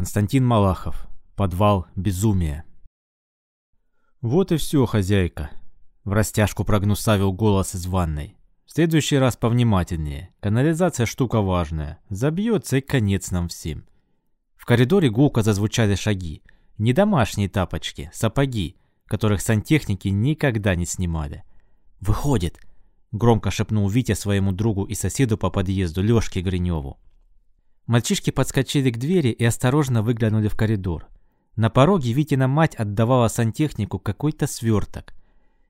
Константин Малахов. Подвал безумия. Вот и все, хозяйка. В растяжку прогнусавил голос из ванной. В следующий раз повнимательнее. Канализация штука важная. Забьется и конец нам всем. В коридоре гулко зазвучали шаги. Не домашние тапочки, сапоги, которых сантехники никогда не снимали. «Выходит!» — громко шепнул Витя своему другу и соседу по подъезду, Лёшке Гринёву. Мальчишки подскочили к двери и осторожно выглянули в коридор. На пороге Витина мать отдавала сантехнику какой-то сверток.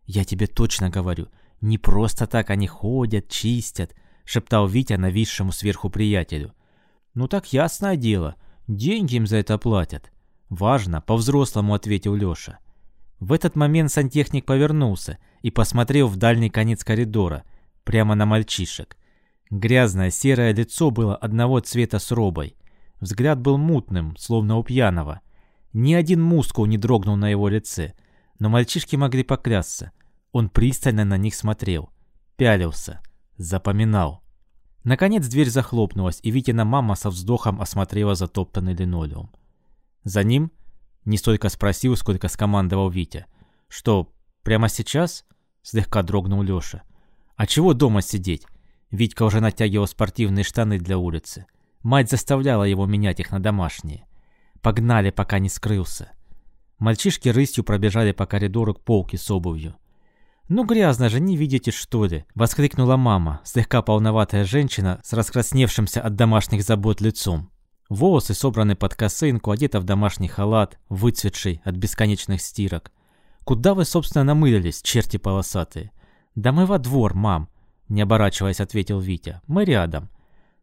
«Я тебе точно говорю, не просто так они ходят, чистят», — шептал Витя нависшему сверху приятелю. «Ну так ясное дело, деньги им за это платят». «Важно», — по-взрослому ответил Лёша. В этот момент сантехник повернулся и посмотрел в дальний конец коридора, прямо на мальчишек. Грязное серое лицо было одного цвета с робой. Взгляд был мутным, словно у пьяного. Ни один мускул не дрогнул на его лице, но мальчишки могли поклясться. Он пристально на них смотрел, пялился, запоминал. Наконец дверь захлопнулась, и Витина мама со вздохом осмотрела затоптанный линолеум. За ним не столько спросил, сколько скомандовал Витя. «Что, прямо сейчас?» — слегка дрогнул Лёша. «А чего дома сидеть? Витька уже натягивал спортивные штаны для улицы. Мать заставляла его менять их на домашние. Погнали, пока не скрылся. Мальчишки рысью пробежали по коридору к полке с обувью. «Ну грязно же, не видите, что ли?» — воскликнула мама, слегка полноватая женщина с раскрасневшимся от домашних забот лицом. Волосы собраны под косынку, одета в домашний халат, выцветший от бесконечных стирок. «Куда вы, собственно, намылились, черти полосатые?» «Да мы во двор, мам», не оборачиваясь, ответил Витя. «Мы рядом.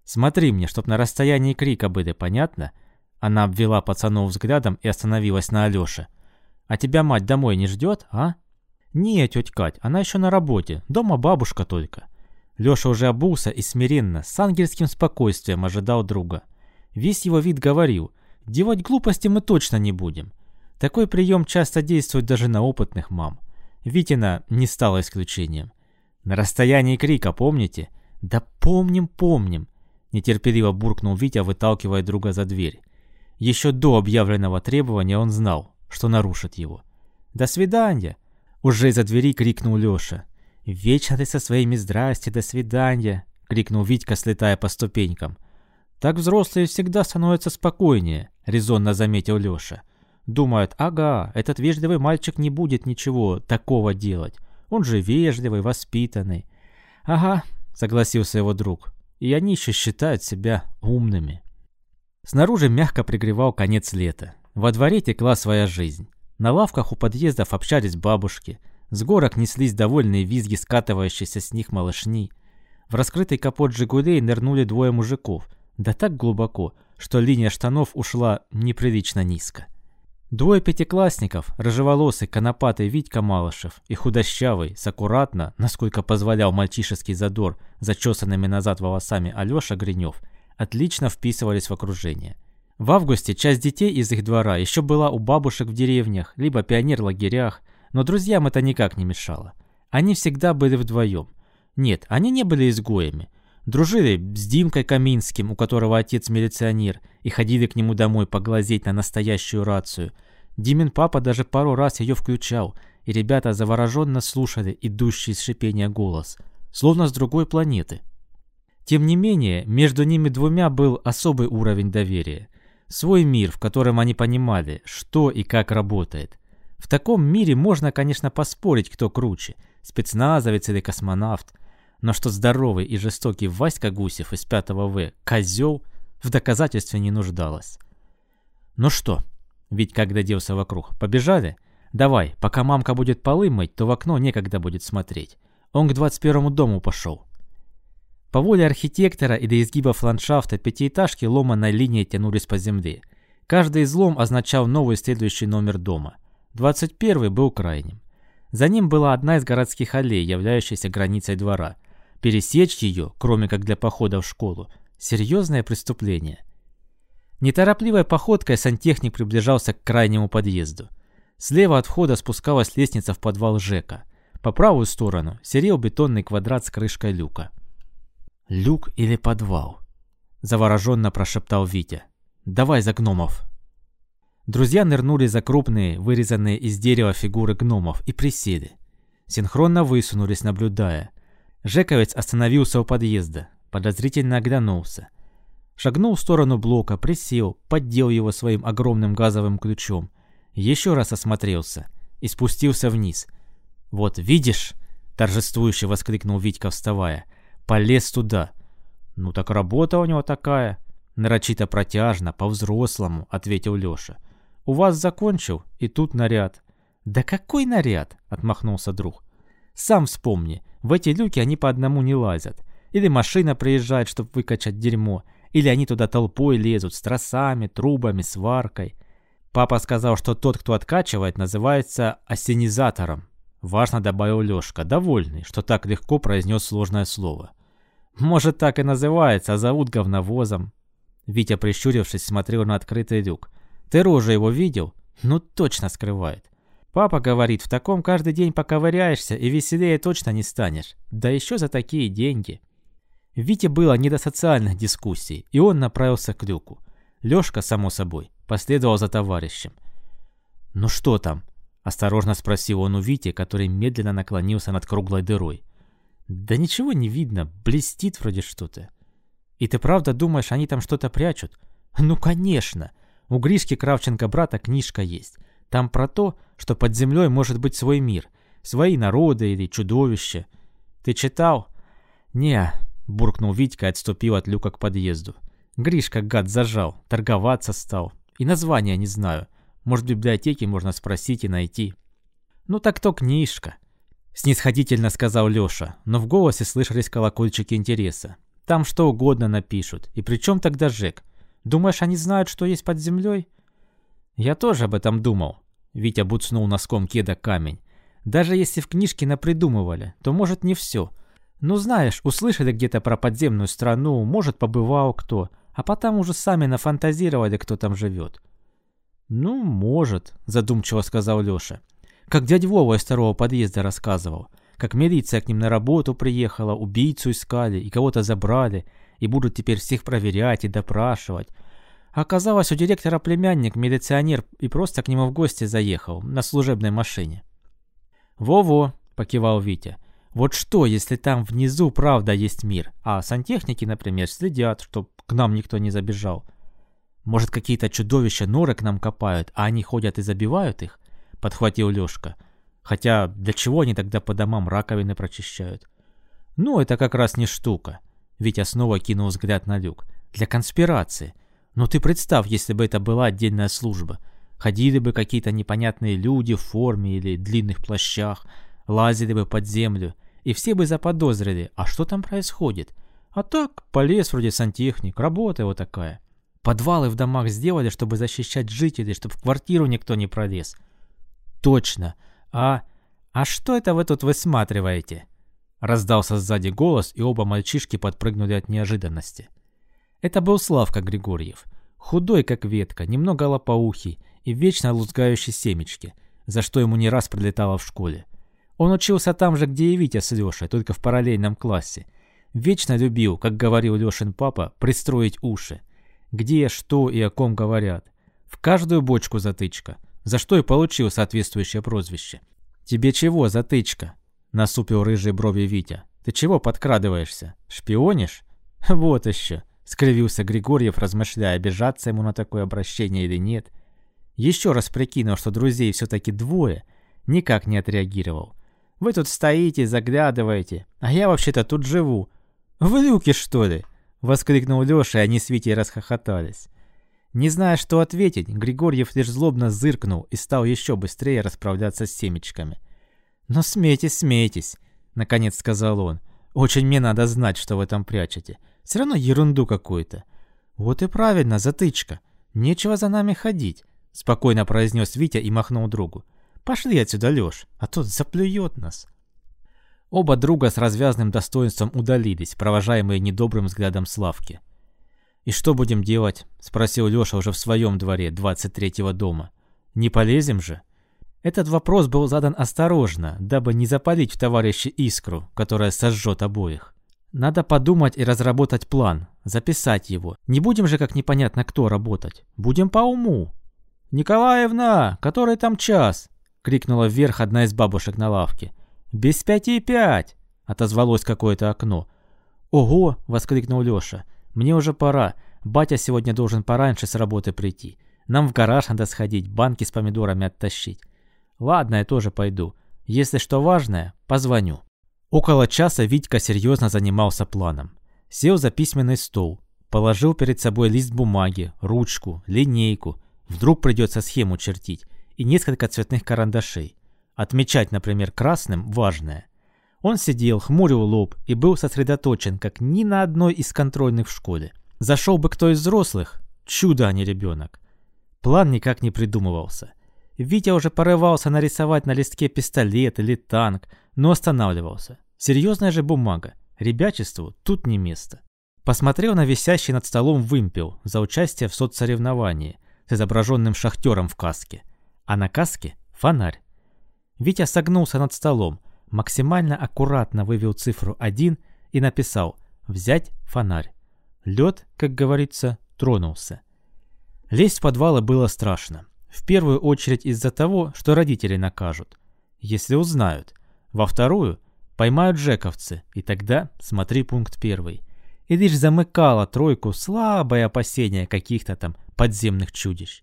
Смотри мне, чтоб на расстоянии крика были, понятно?» Она обвела пацанов взглядом и остановилась на Алёше. «А тебя мать домой не ждет, а?» «Не, тетя Кать, она еще на работе. Дома бабушка только». Лёша уже обулся и смиренно, с ангельским спокойствием ожидал друга. Весь его вид говорил, делать глупости мы точно не будем. Такой прием часто действует даже на опытных мам. Витина не стала исключением. На расстоянии крика, помните? Да помним, помним. Нетерпеливо буркнул Витя, выталкивая друга за дверь. Еще до объявленного требования он знал, что нарушит его. «До свидания!» Уже за двери крикнул Леша. «Вечно ты со своими здрасте, до свидания!» Крикнул Витька, слетая по ступенькам. «Так взрослые всегда становятся спокойнее», — резонно заметил Леша. «Думают, ага, этот вежливый мальчик не будет ничего такого делать. Он же вежливый, воспитанный. Ага, согласился его друг. И они еще считают себя умными. Снаружи мягко пригревал конец лета. Во дворе текла своя жизнь. На лавках у подъездов общались бабушки. С горок неслись довольные визги скатывающиеся с них малышни. В раскрытый капот «Жигулей» нырнули двое мужиков. Да так глубоко, что линия штанов ушла неприлично низко. Двое пятиклассников, рыжеволосый конопатый Витька Малышев и худощавый, с аккуратно, насколько позволял мальчишеский задор, зачесанными назад волосами Алёша Гринёв, отлично вписывались в окружение. В августе часть детей из их двора еще была у бабушек в деревнях, либо пионер-лагерях, но друзьям это никак не мешало. Они всегда были вдвоем. Нет, они не были изгоями. Дружили с Димкой Каминским, у которого отец милиционер, и ходили к нему домой поглазеть на настоящую рацию. Димин папа даже пару раз ее включал, и ребята завороженно слушали идущий из шипения голос, словно с другой планеты. Тем не менее, между ними двумя был особый уровень доверия. Свой мир, в котором они понимали, что и как работает. В таком мире можно, конечно, поспорить, кто круче, спецназовец или космонавт, но что здоровый и жестокий Васька Гусев из 5 В, козел, в доказательстве не нуждалась. «Ну что?» Ведь когда делся вокруг. «Побежали? Давай, пока мамка будет полы мыть, то в окно некогда будет смотреть. Он к 21 дому пошел». По воле архитектора и до изгибов ландшафта пятиэтажки ломаной линией тянулись по земле. Каждый излом означал новый следующий номер дома. 21 был крайним. За ним была одна из городских аллей, являющаяся границей двора – Пересечь ее, кроме как для похода в школу, серьезное преступление. Неторопливой походкой сантехник приближался к крайнему подъезду. Слева от входа спускалась лестница в подвал ЖЭКа. По правую сторону серел бетонный квадрат с крышкой люка. «Люк или подвал?» – завороженно прошептал Витя. «Давай за гномов!» Друзья нырнули за крупные, вырезанные из дерева фигуры гномов и присели. Синхронно высунулись, наблюдая. Жековец остановился у подъезда, подозрительно оглянулся. Шагнул в сторону блока, присел, поддел его своим огромным газовым ключом. Еще раз осмотрелся и спустился вниз. «Вот видишь?» – торжествующе воскликнул Витька, вставая. «Полез туда». «Ну так работа у него такая». Нарочито протяжно, по-взрослому, ответил Леша. «У вас закончил, и тут наряд». «Да какой наряд?» – отмахнулся друг. «Сам вспомни, в эти люки они по одному не лазят. Или машина приезжает, чтобы выкачать дерьмо, или они туда толпой лезут с тросами, трубами, сваркой. Папа сказал, что тот, кто откачивает, называется осенизатором. Важно добавил Лёшка, довольный, что так легко произнес сложное слово. Может, так и называется, а зовут говновозом. Витя, прищурившись, смотрел на открытый люк. Ты рожу его видел? Ну, точно скрывает. Папа говорит, в таком каждый день поковыряешься и веселее точно не станешь. Да еще за такие деньги. Вите было не до социальных дискуссий, и он направился к люку. Лёшка, само собой, последовал за товарищем. «Ну что там?» – осторожно спросил он у Вити, который медленно наклонился над круглой дырой. «Да ничего не видно, блестит вроде что-то». «И ты правда думаешь, они там что-то прячут?» «Ну, конечно! У Гришки Кравченко брата книжка есть. Там про то, что под землей может быть свой мир, свои народы или чудовища. Ты читал?» «Не», — буркнул Витька и отступил от люка к подъезду. Гришка, гад, зажал, торговаться стал. И названия не знаю. Может, в библиотеке можно спросить и найти. «Ну так то книжка», — снисходительно сказал Лёша, но в голосе слышались колокольчики интереса. «Там что угодно напишут. И при чем тогда Жек? Думаешь, они знают, что есть под землей?» «Я тоже об этом думал», — Витя буцнул носком кеда камень. «Даже если в книжке напридумывали, то, может, не все. Ну, знаешь, услышали где-то про подземную страну, может, побывал кто, а потом уже сами нафантазировали, кто там живет». «Ну, может», — задумчиво сказал Леша. «Как дядя Вова из второго подъезда рассказывал. Как милиция к ним на работу приехала, убийцу искали и кого-то забрали, и будут теперь всех проверять и допрашивать. Оказалось, у директора племянник, милиционер, и просто к нему в гости заехал, на служебной машине. «Во-во», — покивал Витя. «Вот что, если там внизу правда есть мир, а сантехники, например, следят, чтоб к нам никто не забежал? Может, какие-то чудовища норы к нам копают, а они ходят и забивают их?» — подхватил Лёшка. «Хотя для чего они тогда по домам раковины прочищают?» «Ну, это как раз не штука». Витя снова кинул взгляд на люк. «Для конспирации». Но ты представь, если бы это была отдельная служба. Ходили бы какие-то непонятные люди в форме или длинных плащах, лазили бы под землю, и все бы заподозрили, а что там происходит. А так, полез вроде сантехник, работа его такая. Подвалы в домах сделали, чтобы защищать жителей, чтобы в квартиру никто не пролез. Точно. А... а что это вы тут высматриваете? Раздался сзади голос, и оба мальчишки подпрыгнули от неожиданности. Это был Славка Григорьев. Худой, как ветка, немного лопоухий и вечно лузгающий семечки, за что ему не раз прилетало в школе. Он учился там же, где и Витя с Лешей, только в параллельном классе. Вечно любил, как говорил Лешин папа, пристроить уши. Где, что и о ком говорят. В каждую бочку затычка, за что и получил соответствующее прозвище. «Тебе чего, затычка?» – насупил рыжие брови Витя. «Ты чего подкрадываешься? Шпионишь?» «Вот еще!» Скривился Григорьев, размышляя, обижаться ему на такое обращение или нет. Еще раз прикинул, что друзей все-таки двое, никак не отреагировал. «Вы тут стоите, заглядываете, а я вообще-то тут живу. В люке, что ли?» — воскликнул Леша, и они с Витей расхохотались. Не зная, что ответить, Григорьев лишь злобно зыркнул и стал еще быстрее расправляться с семечками. «Но смейтесь, смейтесь», — наконец сказал он. «Очень мне надо знать, что вы там прячете. Все равно ерунду какую-то. Вот и правильно, затычка. Нечего за нами ходить, спокойно произнес Витя и махнул другу. Пошли отсюда, Леш, а то заплюет нас. Оба друга с развязным достоинством удалились, провожаемые недобрым взглядом Славки. «И что будем делать?» — спросил Леша уже в своем дворе, 23-го дома. «Не полезем же?» Этот вопрос был задан осторожно, дабы не запалить в товарище искру, которая сожжет обоих. Надо подумать и разработать план, записать его. Не будем же как непонятно кто работать. Будем по уму. «Николаевна, который там час?» — крикнула вверх одна из бабушек на лавке. «Без пяти пять!» — отозвалось какое-то окно. «Ого!» — воскликнул Лёша. «Мне уже пора. Батя сегодня должен пораньше с работы прийти. Нам в гараж надо сходить, банки с помидорами оттащить. Ладно, я тоже пойду. Если что важное, позвоню». Около часа Витька серьезно занимался планом. Сел за письменный стол, положил перед собой лист бумаги, ручку, линейку, вдруг придется схему чертить, и несколько цветных карандашей. Отмечать, например, красным важное. Он сидел, хмурил лоб и был сосредоточен, как ни на одной из контрольных в школе. Зашел бы кто из взрослых, чудо, а не ребенок. План никак не придумывался. Витя уже порывался нарисовать на листке пистолет или танк, но останавливался. Серьезная же бумага. Ребячеству тут не место. Посмотрел на висящий над столом вымпел за участие в соцсоревновании с изображенным шахтером в каске. А на каске – фонарь. Витя согнулся над столом, максимально аккуратно вывел цифру 1 и написал «Взять фонарь». Лед, как говорится, тронулся. Лезть в подвалы было страшно. В первую очередь из-за того, что родители накажут. Если узнают. Во вторую – поймают джековцы, и тогда смотри пункт первый. И лишь замыкала тройку слабое опасение каких-то там подземных чудищ.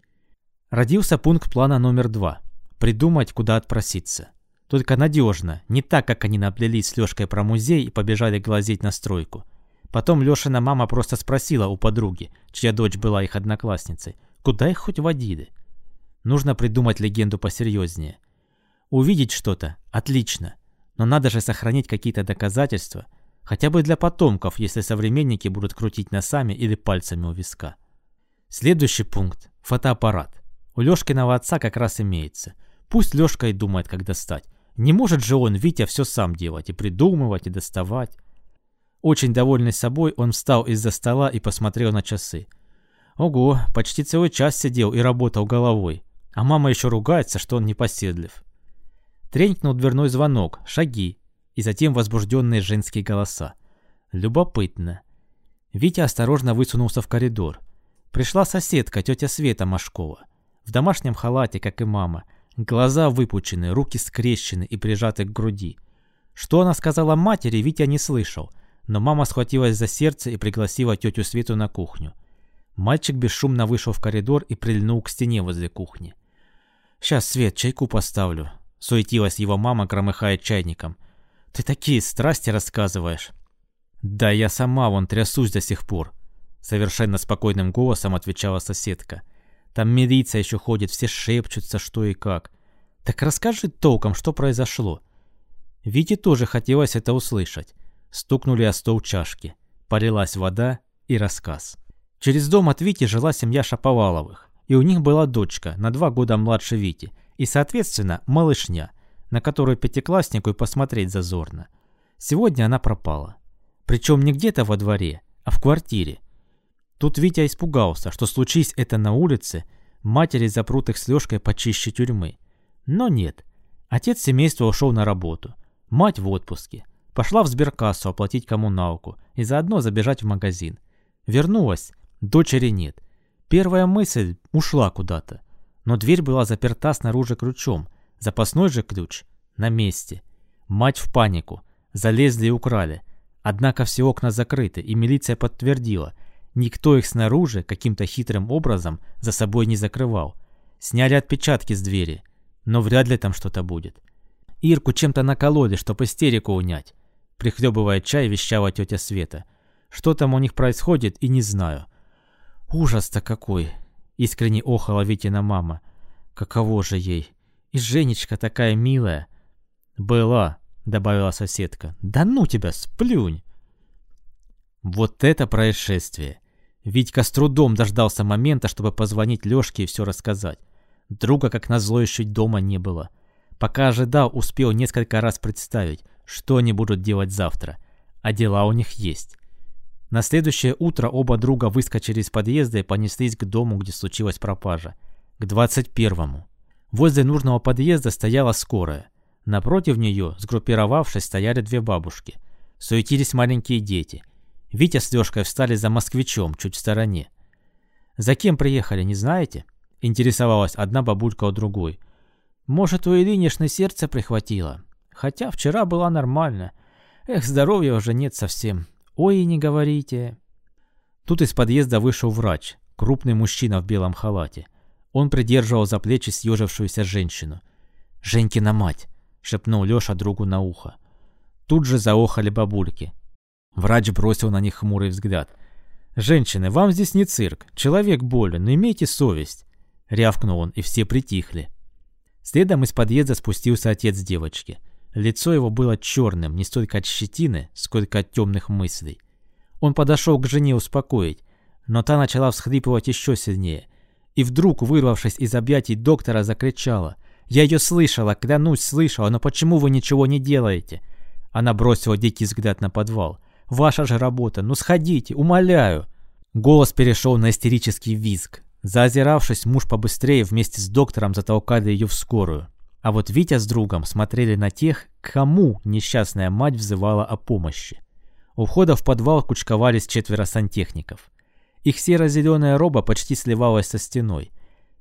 Родился пункт плана номер два – придумать, куда отпроситься. Только надежно, не так, как они наплелись с Лёшкой про музей и побежали глазеть на стройку. Потом Лёшина мама просто спросила у подруги, чья дочь была их одноклассницей, куда их хоть водили. Нужно придумать легенду посерьезнее. Увидеть что-то – отлично, но надо же сохранить какие-то доказательства, хотя бы для потомков, если современники будут крутить носами или пальцами у виска. Следующий пункт – фотоаппарат. У Лёшкиного отца как раз имеется. Пусть Лёшка и думает, как достать. Не может же он, Витя, все сам делать, и придумывать, и доставать. Очень довольный собой, он встал из-за стола и посмотрел на часы. Ого, почти целый час сидел и работал головой. А мама еще ругается, что он непоседлив. Тренькнул дверной звонок, шаги, и затем возбужденные женские голоса. Любопытно. Витя осторожно высунулся в коридор. Пришла соседка, тетя Света Машкова. В домашнем халате, как и мама. Глаза выпучены, руки скрещены и прижаты к груди. Что она сказала матери, Витя не слышал, но мама схватилась за сердце и пригласила тетю Свету на кухню. Мальчик бесшумно вышел в коридор и прильнул к стене возле кухни. «Сейчас, Свет, чайку поставлю», — суетилась его мама, громыхая чайником. «Ты такие страсти рассказываешь». «Да я сама вон трясусь до сих пор», — совершенно спокойным голосом отвечала соседка. «Там милиция еще ходит, все шепчутся, что и как. Так расскажи толком, что произошло». Вите тоже хотелось это услышать. Стукнули о стол чашки. Полилась вода и рассказ. Через дом от Вити жила семья Шаповаловых и у них была дочка, на два года младше Вити, и, соответственно, малышня, на которую пятикласснику и посмотреть зазорно. Сегодня она пропала. Причем не где-то во дворе, а в квартире. Тут Витя испугался, что случись это на улице, матери запрут их с Лёшкой почище тюрьмы. Но нет. Отец семейства ушел на работу. Мать в отпуске. Пошла в сберкассу оплатить коммуналку и заодно забежать в магазин. Вернулась. Дочери нет. Первая мысль ушла куда-то, но дверь была заперта снаружи ключом, запасной же ключ на месте. Мать в панику, залезли и украли. Однако все окна закрыты, и милиция подтвердила, никто их снаружи каким-то хитрым образом за собой не закрывал. Сняли отпечатки с двери, но вряд ли там что-то будет. Ирку чем-то накололи, чтоб истерику унять. Прихлебывая чай, вещала тетя Света. Что там у них происходит, и не знаю. Ужас-то какой! Искренне охала Витина мама. Каково же ей? И Женечка такая милая. Была, добавила соседка. Да ну тебя, сплюнь! Вот это происшествие! Витька с трудом дождался момента, чтобы позвонить Лёшке и все рассказать. Друга, как назло, еще дома не было. Пока ожидал, успел несколько раз представить, что они будут делать завтра. А дела у них есть. На следующее утро оба друга выскочили из подъезда и понеслись к дому, где случилась пропажа. К 21-му. Возле нужного подъезда стояла скорая. Напротив нее, сгруппировавшись, стояли две бабушки. Суетились маленькие дети. Витя с Лёшкой встали за москвичом, чуть в стороне. «За кем приехали, не знаете?» Интересовалась одна бабулька у другой. Может, у Ильинишны сердце прихватило? Хотя вчера была нормально. Эх, здоровья уже нет совсем. Ой, не говорите. Тут из подъезда вышел врач, крупный мужчина в белом халате. Он придерживал за плечи съежившуюся женщину. «Женькина мать!» — шепнул Лёша другу на ухо. Тут же заохали бабульки. Врач бросил на них хмурый взгляд. «Женщины, вам здесь не цирк. Человек болен, но имейте совесть!» Рявкнул он, и все притихли. Следом из подъезда спустился отец девочки. Лицо его было черным, не столько от щетины, сколько от темных мыслей. Он подошел к жене успокоить, но та начала всхлипывать еще сильнее. И вдруг, вырвавшись из объятий доктора, закричала. «Я ее слышала, клянусь, слышала, но почему вы ничего не делаете?» Она бросила дикий взгляд на подвал. «Ваша же работа, ну сходите, умоляю!» Голос перешел на истерический визг. Заозиравшись, муж побыстрее вместе с доктором затолкали ее в скорую. А вот Витя с другом смотрели на тех, кому несчастная мать взывала о помощи. У входа в подвал кучковались четверо сантехников. Их серо-зеленая роба почти сливалась со стеной.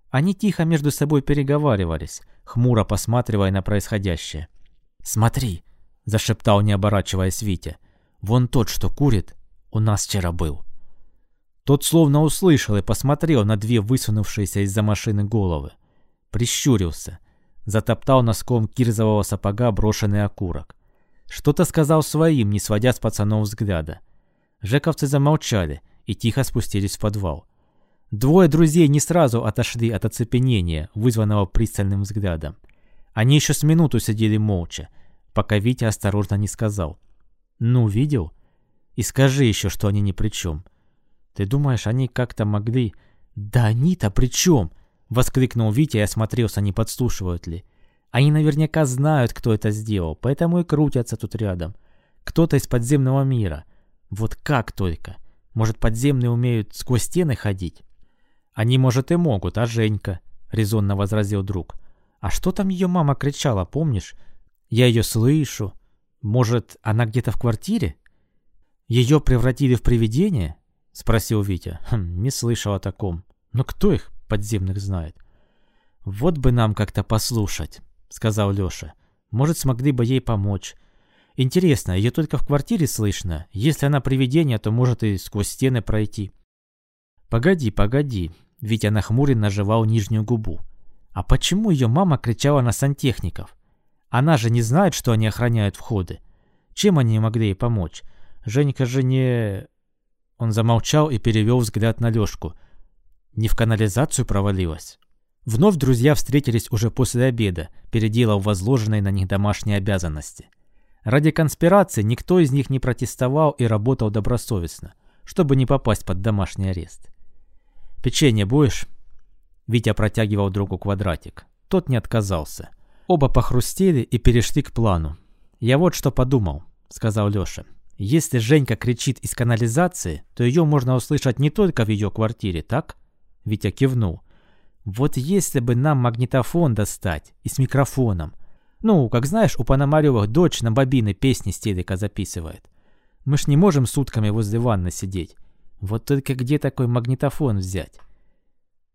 Они тихо между собой переговаривались, хмуро посматривая на происходящее. «Смотри!» – зашептал, не оборачиваясь Витя. «Вон тот, что курит, у нас вчера был». Тот словно услышал и посмотрел на две высунувшиеся из-за машины головы. Прищурился. Затоптал носком кирзового сапога брошенный окурок. Что-то сказал своим, не сводя с пацанов взгляда. Жековцы замолчали – и тихо спустились в подвал. Двое друзей не сразу отошли от оцепенения, вызванного пристальным взглядом. Они еще с минуту сидели молча, пока Витя осторожно не сказал. «Ну, видел? И скажи еще, что они ни при чем. Ты думаешь, они как-то могли...» «Да они-то при чем?» — воскликнул Витя и осмотрелся, не подслушивают ли. «Они наверняка знают, кто это сделал, поэтому и крутятся тут рядом. Кто-то из подземного мира. Вот как только!» Может, подземные умеют сквозь стены ходить? Они, может, и могут, а Женька? Резонно возразил друг. А что там ее мама кричала, помнишь? Я ее слышу. Может, она где-то в квартире? Ее превратили в привидение? Спросил Витя. Хм, не слышал о таком. Но кто их, подземных, знает? Вот бы нам как-то послушать, сказал Леша. Может, смогли бы ей помочь. Интересно, ее только в квартире слышно? Если она привидение, то может и сквозь стены пройти. Погоди, погоди. Витя нахмуренно наживал нижнюю губу. А почему ее мама кричала на сантехников? Она же не знает, что они охраняют входы. Чем они могли ей помочь? Женька же не... Он замолчал и перевел взгляд на Лешку. Не в канализацию провалилась? Вновь друзья встретились уже после обеда, переделав возложенные на них домашние обязанности. Ради конспирации никто из них не протестовал и работал добросовестно, чтобы не попасть под домашний арест. «Печенье будешь?» Витя протягивал другу квадратик. Тот не отказался. Оба похрустели и перешли к плану. «Я вот что подумал», — сказал Леша. «Если Женька кричит из канализации, то ее можно услышать не только в ее квартире, так?» Витя кивнул. «Вот если бы нам магнитофон достать и с микрофоном, ну, как знаешь, у Пономарёвых дочь на бобины песни с телека записывает. Мы ж не можем сутками возле ванны сидеть. Вот только где такой магнитофон взять?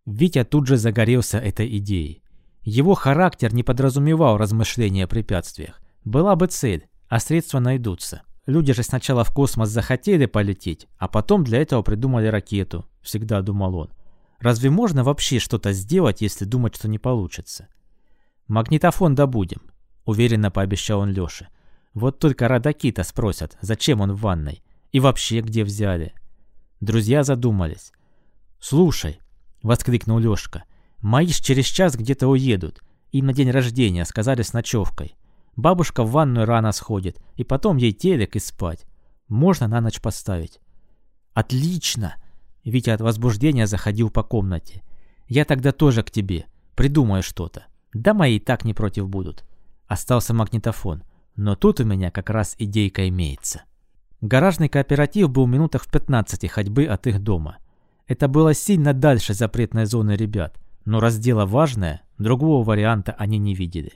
Витя тут же загорелся этой идеей. Его характер не подразумевал размышления о препятствиях. Была бы цель, а средства найдутся. Люди же сначала в космос захотели полететь, а потом для этого придумали ракету, всегда думал он. Разве можно вообще что-то сделать, если думать, что не получится? Магнитофон добудем уверенно пообещал он Лёше. Вот только родаки-то спросят, зачем он в ванной? И вообще где взяли? Друзья задумались. «Слушай», — воскликнул Лёшка, — «мои через час где-то уедут. Им на день рождения сказали с ночевкой. Бабушка в ванную рано сходит, и потом ей телек и спать. Можно на ночь поставить». «Отлично!» Витя от возбуждения заходил по комнате. «Я тогда тоже к тебе. Придумаю что-то. Да мои и так не против будут. Остался магнитофон, но тут у меня как раз идейка имеется. Гаражный кооператив был в минутах в 15 ходьбы от их дома. Это было сильно дальше запретной зоны ребят, но раз дело важное, другого варианта они не видели.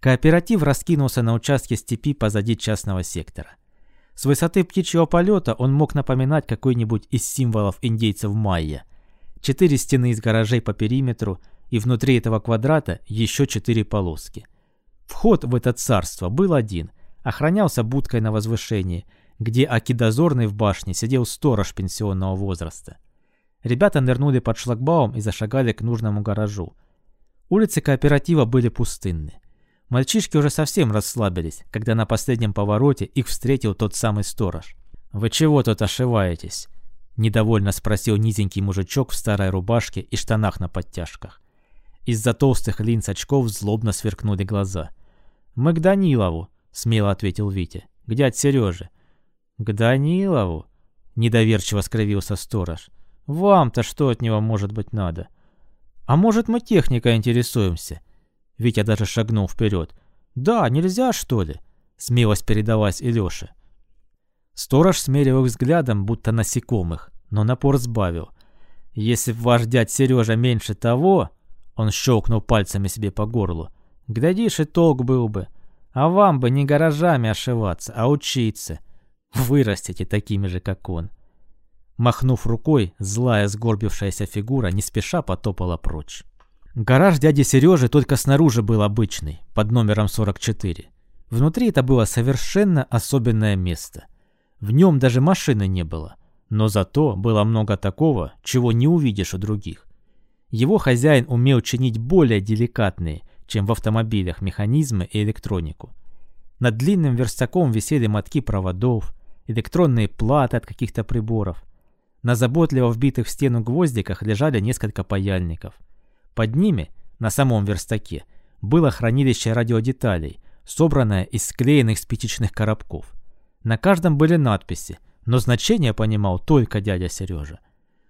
Кооператив раскинулся на участке степи позади частного сектора. С высоты птичьего полета он мог напоминать какой-нибудь из символов индейцев майя. четыре стены из гаражей по периметру и внутри этого квадрата еще четыре полоски. Вход в это царство был один, охранялся будкой на возвышении, где акидозорный в башне сидел сторож пенсионного возраста. Ребята нырнули под шлагбаум и зашагали к нужному гаражу. Улицы кооператива были пустынны. Мальчишки уже совсем расслабились, когда на последнем повороте их встретил тот самый сторож. «Вы чего тут ошиваетесь?» – недовольно спросил низенький мужичок в старой рубашке и штанах на подтяжках. Из-за толстых линз очков злобно сверкнули глаза. «Мы к Данилову», – смело ответил Витя. «К дядь Сереже». «К Данилову?» – недоверчиво скривился сторож. «Вам-то что от него может быть надо?» «А может, мы техникой интересуемся?» Витя даже шагнул вперед. «Да, нельзя, что ли?» Смелость передалась Илёше. Сторож смерил их взглядом, будто насекомых, но напор сбавил. «Если ваш дядь Сережа меньше того...» Он щелкнул пальцами себе по горлу. «Глядишь, и толк был бы. А вам бы не гаражами ошиваться, а учиться. Вырастите такими же, как он». Махнув рукой, злая сгорбившаяся фигура не спеша потопала прочь. Гараж дяди Сережи только снаружи был обычный, под номером 44. Внутри это было совершенно особенное место. В нем даже машины не было. Но зато было много такого, чего не увидишь у других. Его хозяин умел чинить более деликатные, чем в автомобилях, механизмы и электронику. Над длинным верстаком висели мотки проводов, электронные платы от каких-то приборов. На заботливо вбитых в стену гвоздиках лежали несколько паяльников – под ними, на самом верстаке, было хранилище радиодеталей, собранное из склеенных спичечных коробков. На каждом были надписи, но значение понимал только дядя Сережа.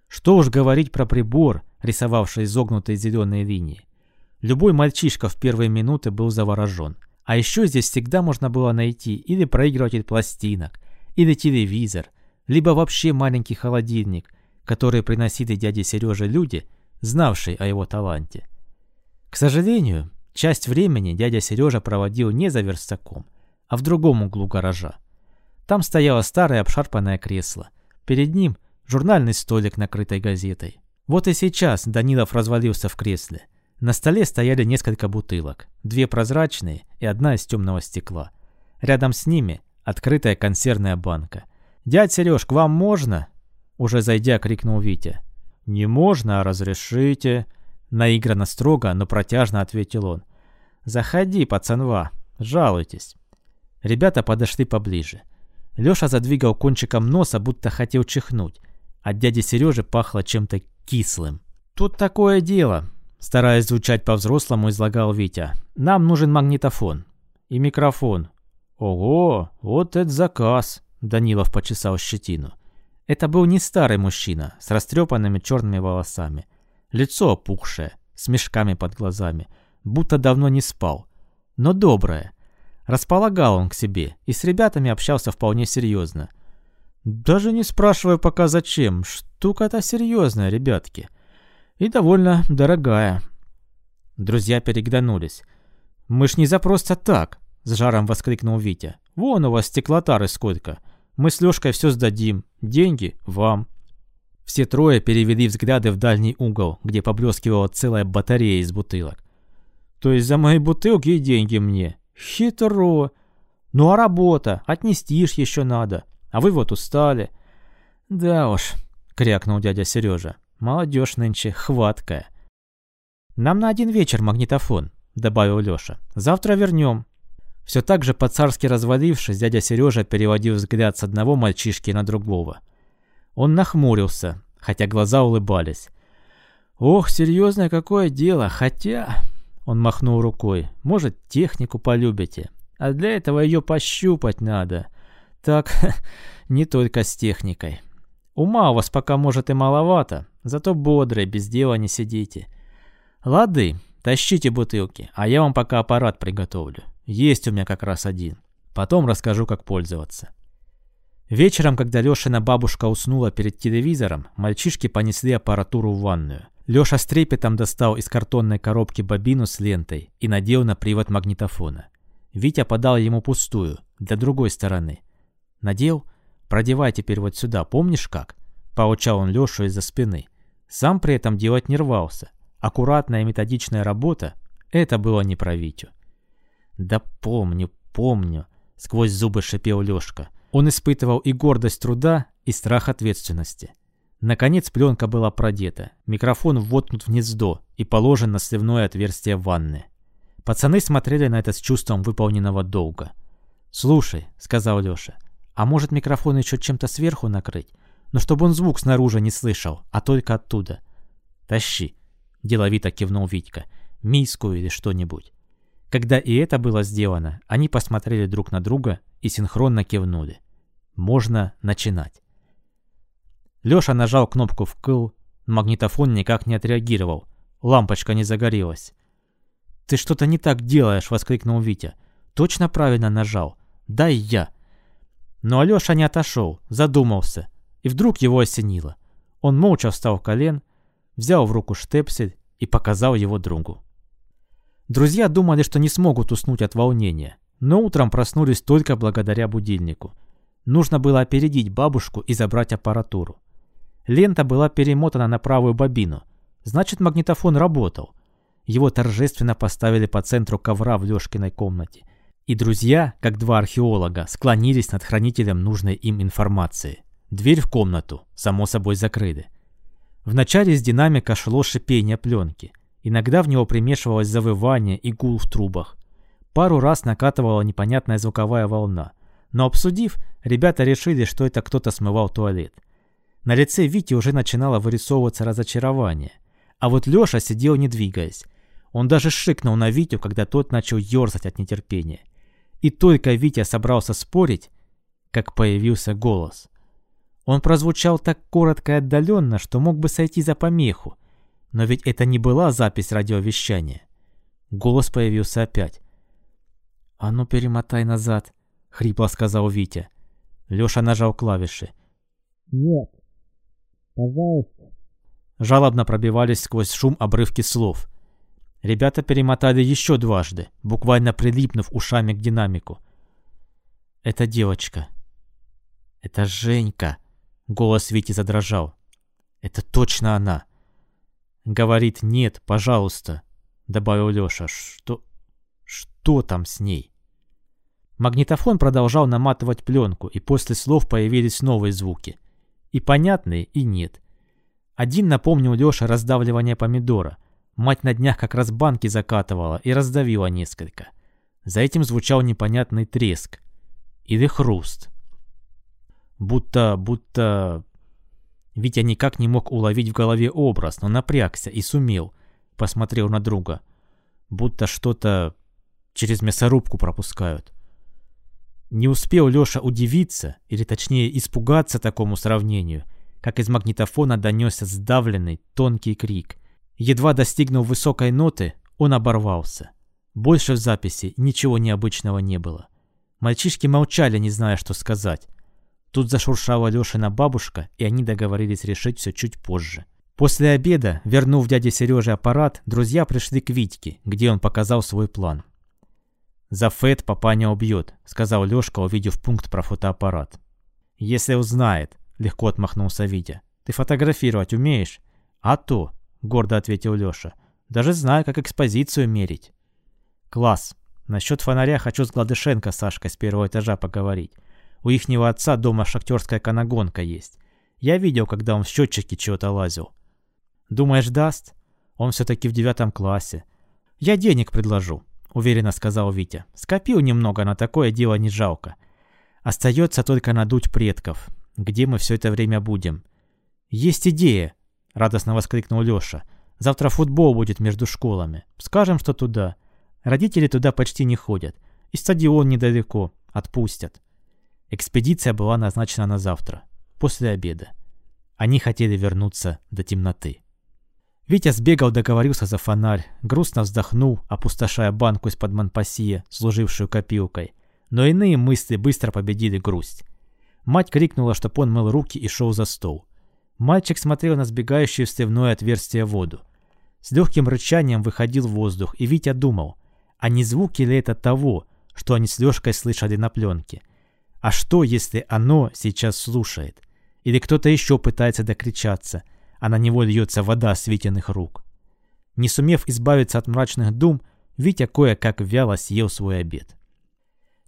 Что уж говорить про прибор, рисовавший изогнутые зеленые линии. Любой мальчишка в первые минуты был заворожен. А еще здесь всегда можно было найти или проигрыватель пластинок, или телевизор, либо вообще маленький холодильник, который приносили дяде Сереже люди – знавший о его таланте. К сожалению, часть времени дядя Сережа проводил не за верстаком, а в другом углу гаража. Там стояло старое обшарпанное кресло. Перед ним журнальный столик, накрытый газетой. Вот и сейчас Данилов развалился в кресле. На столе стояли несколько бутылок, две прозрачные и одна из темного стекла. Рядом с ними открытая консервная банка. «Дядь Сереж, к вам можно?» Уже зайдя, крикнул Витя. «Не можно, а разрешите», — наигранно строго, но протяжно ответил он. «Заходи, пацанва, жалуйтесь». Ребята подошли поближе. Лёша задвигал кончиком носа, будто хотел чихнуть. От дяди Сережи пахло чем-то кислым. «Тут такое дело», — стараясь звучать по-взрослому, излагал Витя. «Нам нужен магнитофон. И микрофон». «Ого, вот это заказ», — Данилов почесал щетину. Это был не старый мужчина с растрепанными черными волосами. Лицо опухшее, с мешками под глазами, будто давно не спал. Но доброе. Располагал он к себе и с ребятами общался вполне серьезно. Даже не спрашиваю пока зачем. Штука-то серьезная, ребятки. И довольно дорогая. Друзья переглянулись. «Мы ж не за просто так!» — с жаром воскликнул Витя. «Вон у вас стеклотары сколько!» Мы с Лёшкой все сдадим. Деньги вам». Все трое перевели взгляды в дальний угол, где поблескивала целая батарея из бутылок. «То есть за мои бутылки и деньги мне? Хитро! Ну а работа? Отнести ж еще надо. А вы вот устали». «Да уж», — крякнул дядя Сережа. «Молодежь нынче хваткая». «Нам на один вечер магнитофон», — добавил Лёша. «Завтра вернем. Все так же по-царски развалившись, дядя Сережа переводил взгляд с одного мальчишки на другого. Он нахмурился, хотя глаза улыбались. «Ох, серьезное какое дело, хотя...» Он махнул рукой. «Может, технику полюбите, а для этого ее пощупать надо. Так, не только с техникой. Ума у вас пока, может, и маловато, зато бодрые, без дела не сидите. Лады, тащите бутылки, а я вам пока аппарат приготовлю». Есть у меня как раз один. Потом расскажу, как пользоваться. Вечером, когда Лешина бабушка уснула перед телевизором, мальчишки понесли аппаратуру в ванную. Леша с трепетом достал из картонной коробки бобину с лентой и надел на привод магнитофона. Витя подал ему пустую, для другой стороны. «Надел? Продевай теперь вот сюда, помнишь как?» Поучал он Лешу из-за спины. Сам при этом делать не рвался. Аккуратная методичная работа — это было не про Витю. «Да помню, помню», — сквозь зубы шипел Лёшка. Он испытывал и гордость труда, и страх ответственности. Наконец пленка была продета, микрофон вводнут в гнездо и положен на сливное отверстие ванны. Пацаны смотрели на это с чувством выполненного долга. «Слушай», — сказал Лёша, — «а может микрофон еще чем-то сверху накрыть? Но чтобы он звук снаружи не слышал, а только оттуда». «Тащи», — деловито кивнул Витька, — «миску или что-нибудь». Когда и это было сделано, они посмотрели друг на друга и синхронно кивнули. Можно начинать. Лёша нажал кнопку «вкл», магнитофон никак не отреагировал, лампочка не загорелась. «Ты что-то не так делаешь!» — воскликнул Витя. «Точно правильно нажал. Дай я!» Но Алёша не отошел, задумался, и вдруг его осенило. Он молча встал колен, взял в руку штепсель и показал его другу. Друзья думали, что не смогут уснуть от волнения, но утром проснулись только благодаря будильнику. Нужно было опередить бабушку и забрать аппаратуру. Лента была перемотана на правую бобину, значит магнитофон работал. Его торжественно поставили по центру ковра в Лёшкиной комнате. И друзья, как два археолога, склонились над хранителем нужной им информации. Дверь в комнату, само собой, закрыли. Вначале из динамика шло шипение пленки. Иногда в него примешивалось завывание и гул в трубах. Пару раз накатывала непонятная звуковая волна. Но обсудив, ребята решили, что это кто-то смывал туалет. На лице Вити уже начинало вырисовываться разочарование. А вот Лёша сидел не двигаясь. Он даже шикнул на Витю, когда тот начал ёрзать от нетерпения. И только Витя собрался спорить, как появился голос. Он прозвучал так коротко и отдаленно, что мог бы сойти за помеху. Но ведь это не была запись радиовещания. Голос появился опять. «А ну перемотай назад», — хрипло сказал Витя. Лёша нажал клавиши. «Нет, пожалуйста». Жалобно пробивались сквозь шум обрывки слов. Ребята перемотали еще дважды, буквально прилипнув ушами к динамику. «Это девочка. Это Женька!» Голос Вити задрожал. «Это точно она!» «Говорит, нет, пожалуйста», — добавил Леша. «Что... что там с ней?» Магнитофон продолжал наматывать пленку, и после слов появились новые звуки. И понятные, и нет. Один напомнил Леша раздавливание помидора. Мать на днях как раз банки закатывала и раздавила несколько. За этим звучал непонятный треск. Или хруст. Будто, будто... Витя никак не мог уловить в голове образ, но напрягся и сумел. Посмотрел на друга. Будто что-то через мясорубку пропускают. Не успел Леша удивиться, или точнее испугаться такому сравнению, как из магнитофона донесся сдавленный, тонкий крик. Едва достигнув высокой ноты, он оборвался. Больше в записи ничего необычного не было. Мальчишки молчали, не зная, что сказать. Тут зашуршала Лешина бабушка, и они договорились решить все чуть позже. После обеда, вернув дяде Сереже аппарат, друзья пришли к Витьке, где он показал свой план. «За Фэт папаня убьет», — сказал Лешка, увидев пункт про фотоаппарат. «Если узнает», — легко отмахнулся Витя. «Ты фотографировать умеешь?» «А то», — гордо ответил Леша. «Даже знаю, как экспозицию мерить». «Класс. Насчет фонаря хочу с Гладышенко Сашкой с первого этажа поговорить. У ихнего отца дома шахтерская канагонка есть. Я видел, когда он в счетчике чего-то лазил». «Думаешь, даст?» «Он все-таки в девятом классе. Я денег предложу», — уверенно сказал Витя. «Скопил немного, на такое дело не жалко. Остается только надуть предков. Где мы все это время будем?» «Есть идея!» — радостно воскликнул Леша. «Завтра футбол будет между школами. Скажем, что туда. Родители туда почти не ходят. И стадион недалеко. Отпустят». Экспедиция была назначена на завтра, после обеда. Они хотели вернуться до темноты. Витя сбегал, договорился за фонарь, грустно вздохнул, опустошая банку из-под Монпассия, служившую копилкой. Но иные мысли быстро победили грусть. Мать крикнула, чтоб он мыл руки и шел за стол. Мальчик смотрел на сбегающую в сливное отверстие воду. С легким рычанием выходил воздух, и Витя думал, а не звуки ли это того, что они с Лешкой слышали на пленке? А что, если оно сейчас слушает? Или кто-то еще пытается докричаться, а на него льется вода Витиных рук. Не сумев избавиться от мрачных дум, Витя кое-как вяло съел свой обед.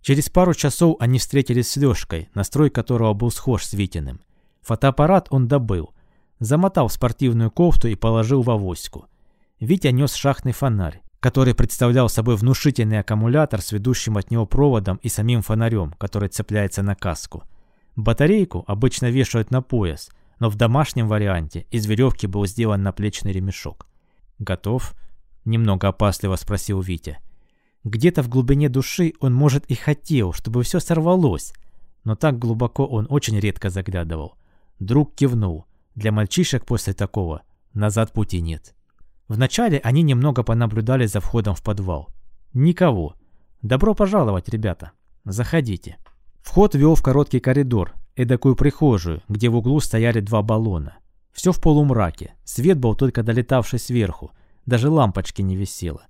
Через пару часов они встретились с Лёшкой, настрой которого был схож с Витиным. Фотоаппарат он добыл, замотал в спортивную кофту и положил в авоську. Витя нес шахтный фонарь, который представлял собой внушительный аккумулятор с ведущим от него проводом и самим фонарем, который цепляется на каску. Батарейку обычно вешают на пояс, но в домашнем варианте из веревки был сделан наплечный ремешок. «Готов?» – немного опасливо спросил Витя. Где-то в глубине души он, может, и хотел, чтобы все сорвалось, но так глубоко он очень редко заглядывал. Друг кивнул. Для мальчишек после такого назад пути нет. Вначале они немного понаблюдали за входом в подвал. Никого. Добро пожаловать, ребята. Заходите. Вход вел в короткий коридор, эдакую прихожую, где в углу стояли два баллона. Все в полумраке. Свет был только долетавший сверху. Даже лампочки не висело.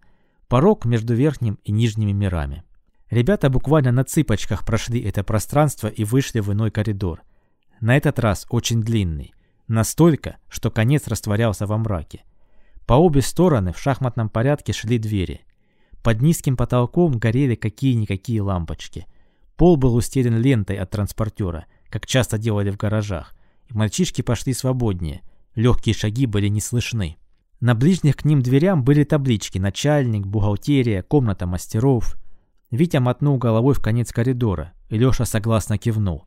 Порог между верхним и нижними мирами. Ребята буквально на цыпочках прошли это пространство и вышли в иной коридор. На этот раз очень длинный. Настолько, что конец растворялся во мраке. По обе стороны в шахматном порядке шли двери. Под низким потолком горели какие-никакие лампочки. Пол был устелен лентой от транспортера, как часто делали в гаражах. Мальчишки пошли свободнее. Легкие шаги были не слышны. На ближних к ним дверям были таблички «Начальник», «Бухгалтерия», «Комната мастеров». Витя мотнул головой в конец коридора, и Леша согласно кивнул.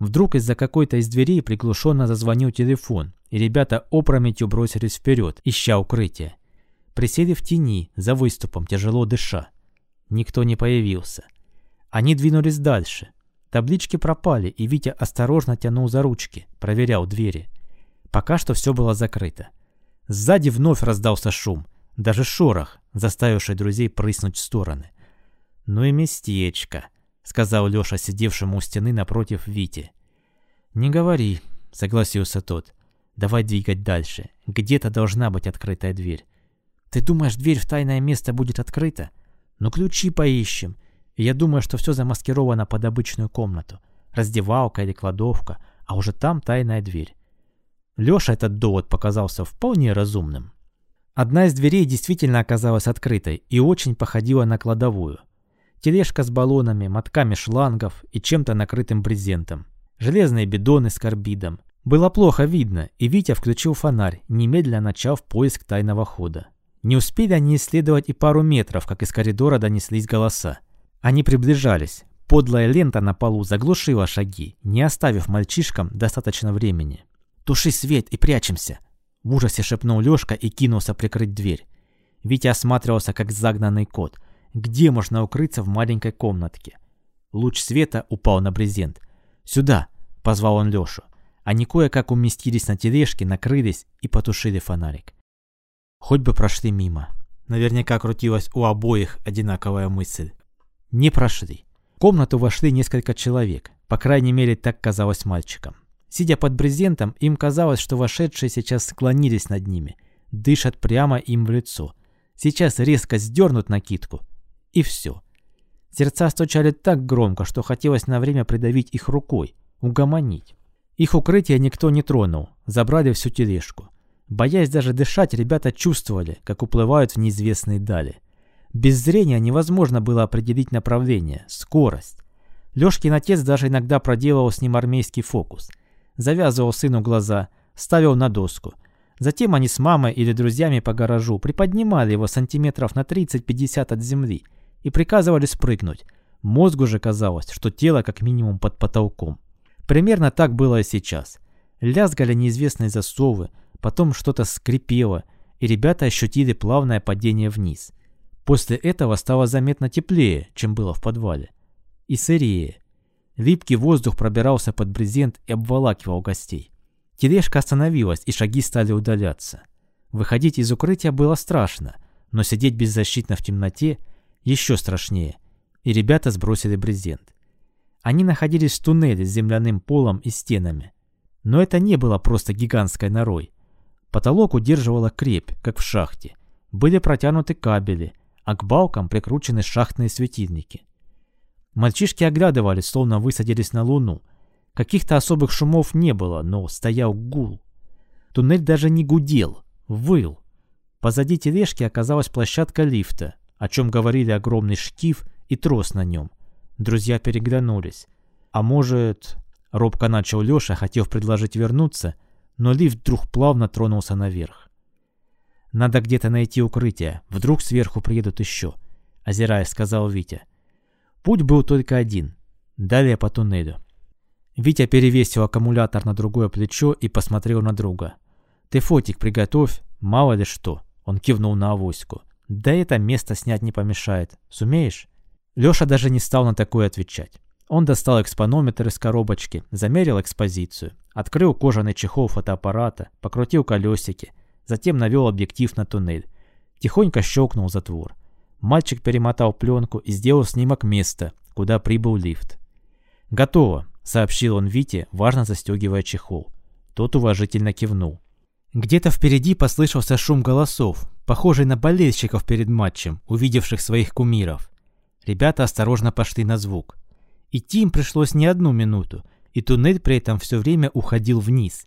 Вдруг из-за какой-то из дверей приглушенно зазвонил телефон, и ребята опрометью бросились вперед, ища укрытие. Присели в тени, за выступом, тяжело дыша. Никто не появился. Они двинулись дальше. Таблички пропали, и Витя осторожно тянул за ручки, проверял двери. Пока что все было закрыто. Сзади вновь раздался шум, даже шорох, заставивший друзей прыснуть в стороны. «Ну и местечко», — сказал Леша, сидевшему у стены напротив Вити. «Не говори», — согласился тот. «Давай двигать дальше. Где-то должна быть открытая дверь». «Ты думаешь, дверь в тайное место будет открыта? Ну ключи поищем. Я думаю, что все замаскировано под обычную комнату. Раздевалка или кладовка, а уже там тайная дверь. Лёша этот довод показался вполне разумным. Одна из дверей действительно оказалась открытой и очень походила на кладовую. Тележка с баллонами, мотками шлангов и чем-то накрытым брезентом. Железные бидоны с карбидом. Было плохо видно, и Витя включил фонарь, немедленно начав поиск тайного хода. Не успели они исследовать и пару метров, как из коридора донеслись голоса. Они приближались. Подлая лента на полу заглушила шаги, не оставив мальчишкам достаточно времени. «Туши свет и прячемся!» В ужасе шепнул Лёшка и кинулся прикрыть дверь. Витя осматривался, как загнанный кот. Где можно укрыться в маленькой комнатке? Луч света упал на брезент. «Сюда!» — позвал он Лёшу. Они кое-как уместились на тележке, накрылись и потушили фонарик. Хоть бы прошли мимо. Наверняка крутилась у обоих одинаковая мысль. Не прошли. В комнату вошли несколько человек. По крайней мере, так казалось мальчикам. Сидя под брезентом, им казалось, что вошедшие сейчас склонились над ними, дышат прямо им в лицо. Сейчас резко сдернут накидку, и все. Сердца стучали так громко, что хотелось на время придавить их рукой, угомонить. Их укрытие никто не тронул, забрали всю тележку. Боясь даже дышать, ребята чувствовали, как уплывают в неизвестные дали. Без зрения невозможно было определить направление, скорость. Лёшкин отец даже иногда проделывал с ним армейский фокус – завязывал сыну глаза, ставил на доску. Затем они с мамой или друзьями по гаражу приподнимали его сантиметров на 30-50 от земли и приказывали спрыгнуть. Мозгу же казалось, что тело как минимум под потолком. Примерно так было и сейчас. Лязгали неизвестные засовы, потом что-то скрипело, и ребята ощутили плавное падение вниз. После этого стало заметно теплее, чем было в подвале. И сырее. Липкий воздух пробирался под брезент и обволакивал гостей. Тележка остановилась, и шаги стали удаляться. Выходить из укрытия было страшно, но сидеть беззащитно в темноте еще страшнее, и ребята сбросили брезент. Они находились в туннеле с земляным полом и стенами. Но это не было просто гигантской норой. Потолок удерживала крепь, как в шахте. Были протянуты кабели, а к балкам прикручены шахтные светильники. Мальчишки оглядывались, словно высадились на луну. Каких-то особых шумов не было, но стоял гул. Туннель даже не гудел, выл. Позади тележки оказалась площадка лифта, о чем говорили огромный штиф и трос на нем. Друзья переглянулись. А может... Робко начал Леша, хотев предложить вернуться, но лифт вдруг плавно тронулся наверх. «Надо где-то найти укрытие, вдруг сверху приедут еще», — озираясь, сказал Витя. Путь был только один, далее по туннелю. Витя перевесил аккумулятор на другое плечо и посмотрел на друга. «Ты фотик приготовь, мало ли что», — он кивнул на авоську. «Да это место снять не помешает. Сумеешь?» Леша даже не стал на такое отвечать. Он достал экспонометр из коробочки, замерил экспозицию, открыл кожаный чехол фотоаппарата, покрутил колесики, затем навел объектив на туннель. Тихонько щелкнул затвор. Мальчик перемотал пленку и сделал снимок места, куда прибыл лифт. «Готово», — сообщил он Вите, важно застегивая чехол. Тот уважительно кивнул. Где-то впереди послышался шум голосов, похожий на болельщиков перед матчем, увидевших своих кумиров. Ребята осторожно пошли на звук. Идти им пришлось не одну минуту, и туннель при этом все время уходил вниз.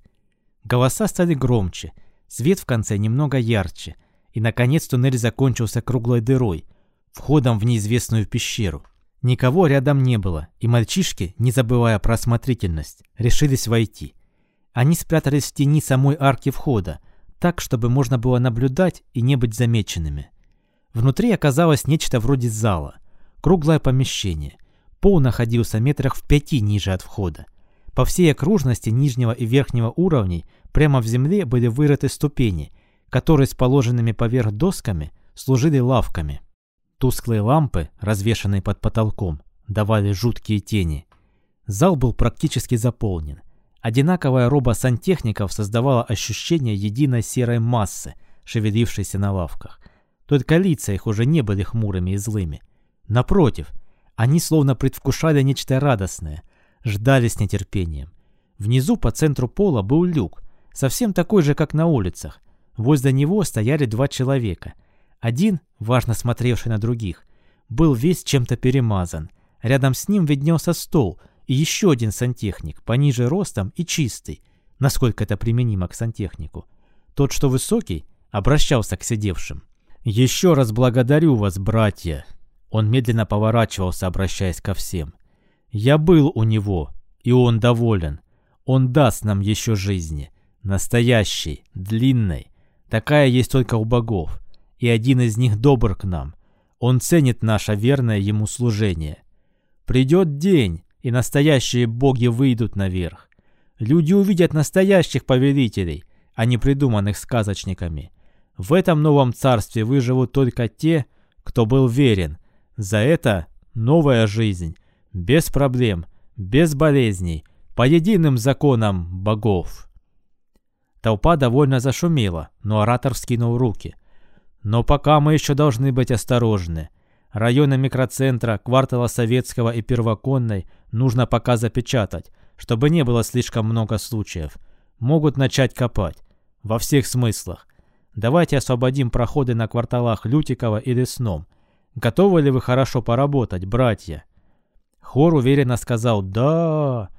Голоса стали громче, свет в конце немного ярче, и, наконец, туннель закончился круглой дырой, входом в неизвестную пещеру. Никого рядом не было, и мальчишки, не забывая про осмотрительность, решились войти. Они спрятались в тени самой арки входа, так, чтобы можно было наблюдать и не быть замеченными. Внутри оказалось нечто вроде зала. Круглое помещение. Пол находился метрах в пяти ниже от входа. По всей окружности нижнего и верхнего уровней прямо в земле были вырыты ступени, которые с положенными поверх досками служили лавками. Тусклые лампы, развешанные под потолком, давали жуткие тени. Зал был практически заполнен. Одинаковая роба сантехников создавала ощущение единой серой массы, шевелившейся на лавках. Только лица их уже не были хмурыми и злыми. Напротив, они словно предвкушали нечто радостное, ждали с нетерпением. Внизу по центру пола был люк, совсем такой же, как на улицах. Возле него стояли два человека. Один, важно смотревший на других, был весь чем-то перемазан. Рядом с ним виднелся стол и еще один сантехник, пониже ростом и чистый, насколько это применимо к сантехнику. Тот, что высокий, обращался к сидевшим. «Еще раз благодарю вас, братья!» Он медленно поворачивался, обращаясь ко всем. «Я был у него, и он доволен. Он даст нам еще жизни. Настоящей, длинной. Такая есть только у богов. И один из них добр к нам. Он ценит наше верное ему служение. Придет день, и настоящие боги выйдут наверх. Люди увидят настоящих повелителей, а не придуманных сказочниками. В этом новом царстве выживут только те, кто был верен, за это новая жизнь, без проблем, без болезней, по единым законам богов. Толпа довольно зашумела, но оратор вскинул руки. Но пока мы еще должны быть осторожны. Районы микроцентра, квартала Советского и Первоконной нужно пока запечатать, чтобы не было слишком много случаев. Могут начать копать. Во всех смыслах. Давайте освободим проходы на кварталах Лютикова и Лесном – Готовы ли вы хорошо поработать, братья?» Хор уверенно сказал «Да».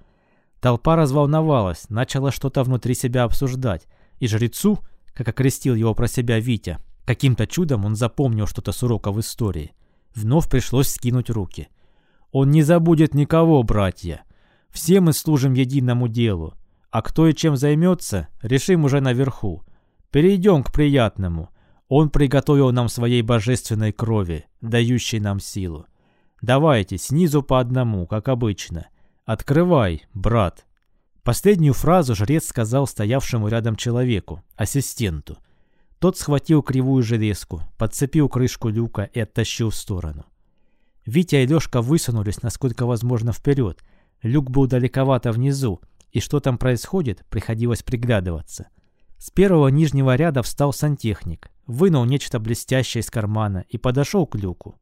Толпа разволновалась, начала что-то внутри себя обсуждать, и жрецу, как окрестил его про себя Витя, каким-то чудом он запомнил что-то с урока в истории. Вновь пришлось скинуть руки. «Он не забудет никого, братья. Все мы служим единому делу, а кто и чем займется, решим уже наверху. Перейдем к приятному. Он приготовил нам своей божественной крови, дающей нам силу. Давайте, снизу по одному, как обычно. Открывай, брат. Последнюю фразу жрец сказал стоявшему рядом человеку, ассистенту. Тот схватил кривую железку, подцепил крышку люка и оттащил в сторону. Витя и Лешка высунулись, насколько возможно, вперед. Люк был далековато внизу, и что там происходит, приходилось приглядываться. С первого нижнего ряда встал сантехник, вынул нечто блестящее из кармана и подошел к люку.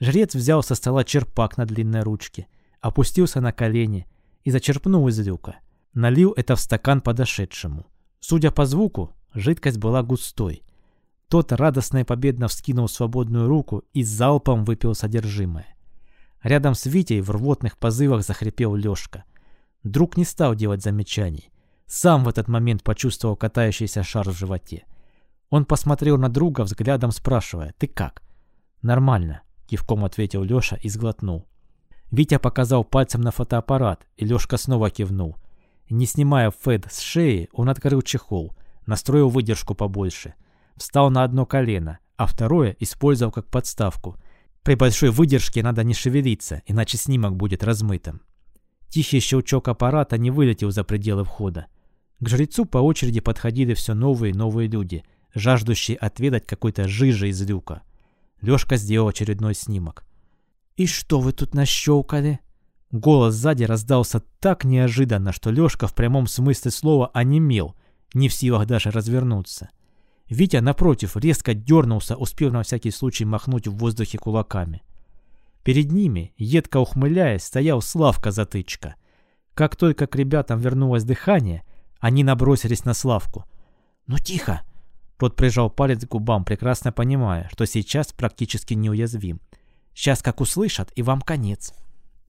Жрец взял со стола черпак на длинной ручке, опустился на колени и зачерпнул из люка. Налил это в стакан подошедшему. Судя по звуку, жидкость была густой. Тот радостно и победно вскинул свободную руку и залпом выпил содержимое. Рядом с Витей в рвотных позывах захрипел Лёшка. Друг не стал делать замечаний. Сам в этот момент почувствовал катающийся шар в животе. Он посмотрел на друга, взглядом спрашивая «Ты как?» «Нормально», — кивком ответил Леша и сглотнул. Витя показал пальцем на фотоаппарат, и Лешка снова кивнул. Не снимая Фэд с шеи, он открыл чехол, настроил выдержку побольше, встал на одно колено, а второе использовал как подставку. При большой выдержке надо не шевелиться, иначе снимок будет размытым. Тихий щелчок аппарата не вылетел за пределы входа. К жрецу по очереди подходили все новые и новые люди, жаждущие отведать какой-то жижи из люка. Лёшка сделал очередной снимок. «И что вы тут нащелкали?» Голос сзади раздался так неожиданно, что Лёшка в прямом смысле слова онемел, не в силах даже развернуться. Витя, напротив, резко дернулся, успев на всякий случай махнуть в воздухе кулаками. Перед ними, едко ухмыляясь, стоял Славка-затычка. Как только к ребятам вернулось дыхание, они набросились на Славку. «Ну тихо!» Тот прижал палец к губам, прекрасно понимая, что сейчас практически неуязвим. «Сейчас как услышат, и вам конец».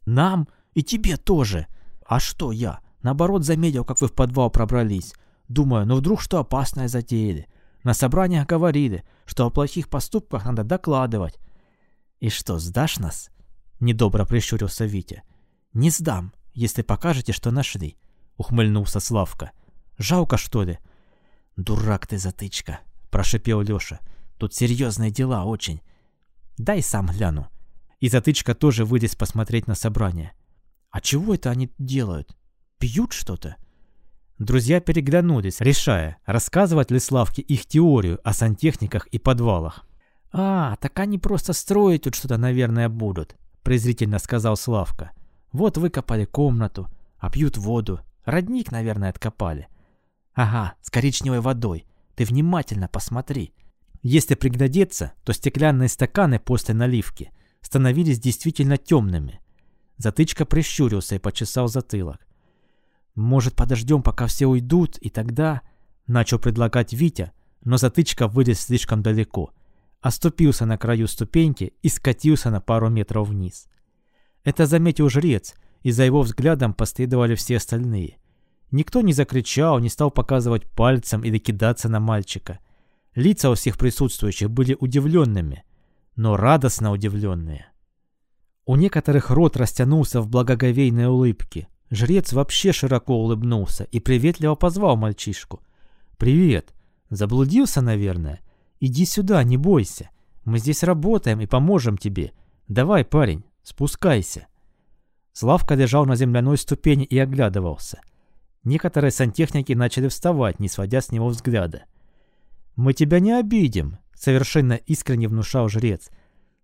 «Нам? И тебе тоже!» «А что я? Наоборот, заметил, как вы в подвал пробрались. Думаю, ну вдруг что опасное затеяли. На собраниях говорили, что о плохих поступках надо докладывать». «И что, сдашь нас?» Недобро прищурился Витя. «Не сдам, если покажете, что нашли», — ухмыльнулся Славка. «Жалко, что ли?» «Дурак ты, затычка», — прошипел Леша. «Тут серьезные дела очень. Дай сам гляну». И затычка тоже вылез посмотреть на собрание. «А чего это они делают? Пьют что-то?» Друзья переглянулись, решая, рассказывать ли Славке их теорию о сантехниках и подвалах. «А, так они просто строить тут что-то, наверное, будут», — презрительно сказал Славка. «Вот выкопали комнату, а пьют воду. Родник, наверное, откопали. Ага, с коричневой водой. Ты внимательно посмотри. Если приглядеться, то стеклянные стаканы после наливки становились действительно темными. Затычка прищурился и почесал затылок. «Может, подождем, пока все уйдут, и тогда...» Начал предлагать Витя, но затычка вылез слишком далеко. Оступился на краю ступеньки и скатился на пару метров вниз. Это заметил жрец, и за его взглядом последовали все остальные. Никто не закричал, не стал показывать пальцем или кидаться на мальчика. Лица у всех присутствующих были удивленными, но радостно удивленные. У некоторых рот растянулся в благоговейной улыбке. Жрец вообще широко улыбнулся и приветливо позвал мальчишку. «Привет! Заблудился, наверное? Иди сюда, не бойся. Мы здесь работаем и поможем тебе. Давай, парень, спускайся». Славка лежал на земляной ступени и оглядывался. Некоторые сантехники начали вставать, не сводя с него взгляда. «Мы тебя не обидим», — совершенно искренне внушал жрец.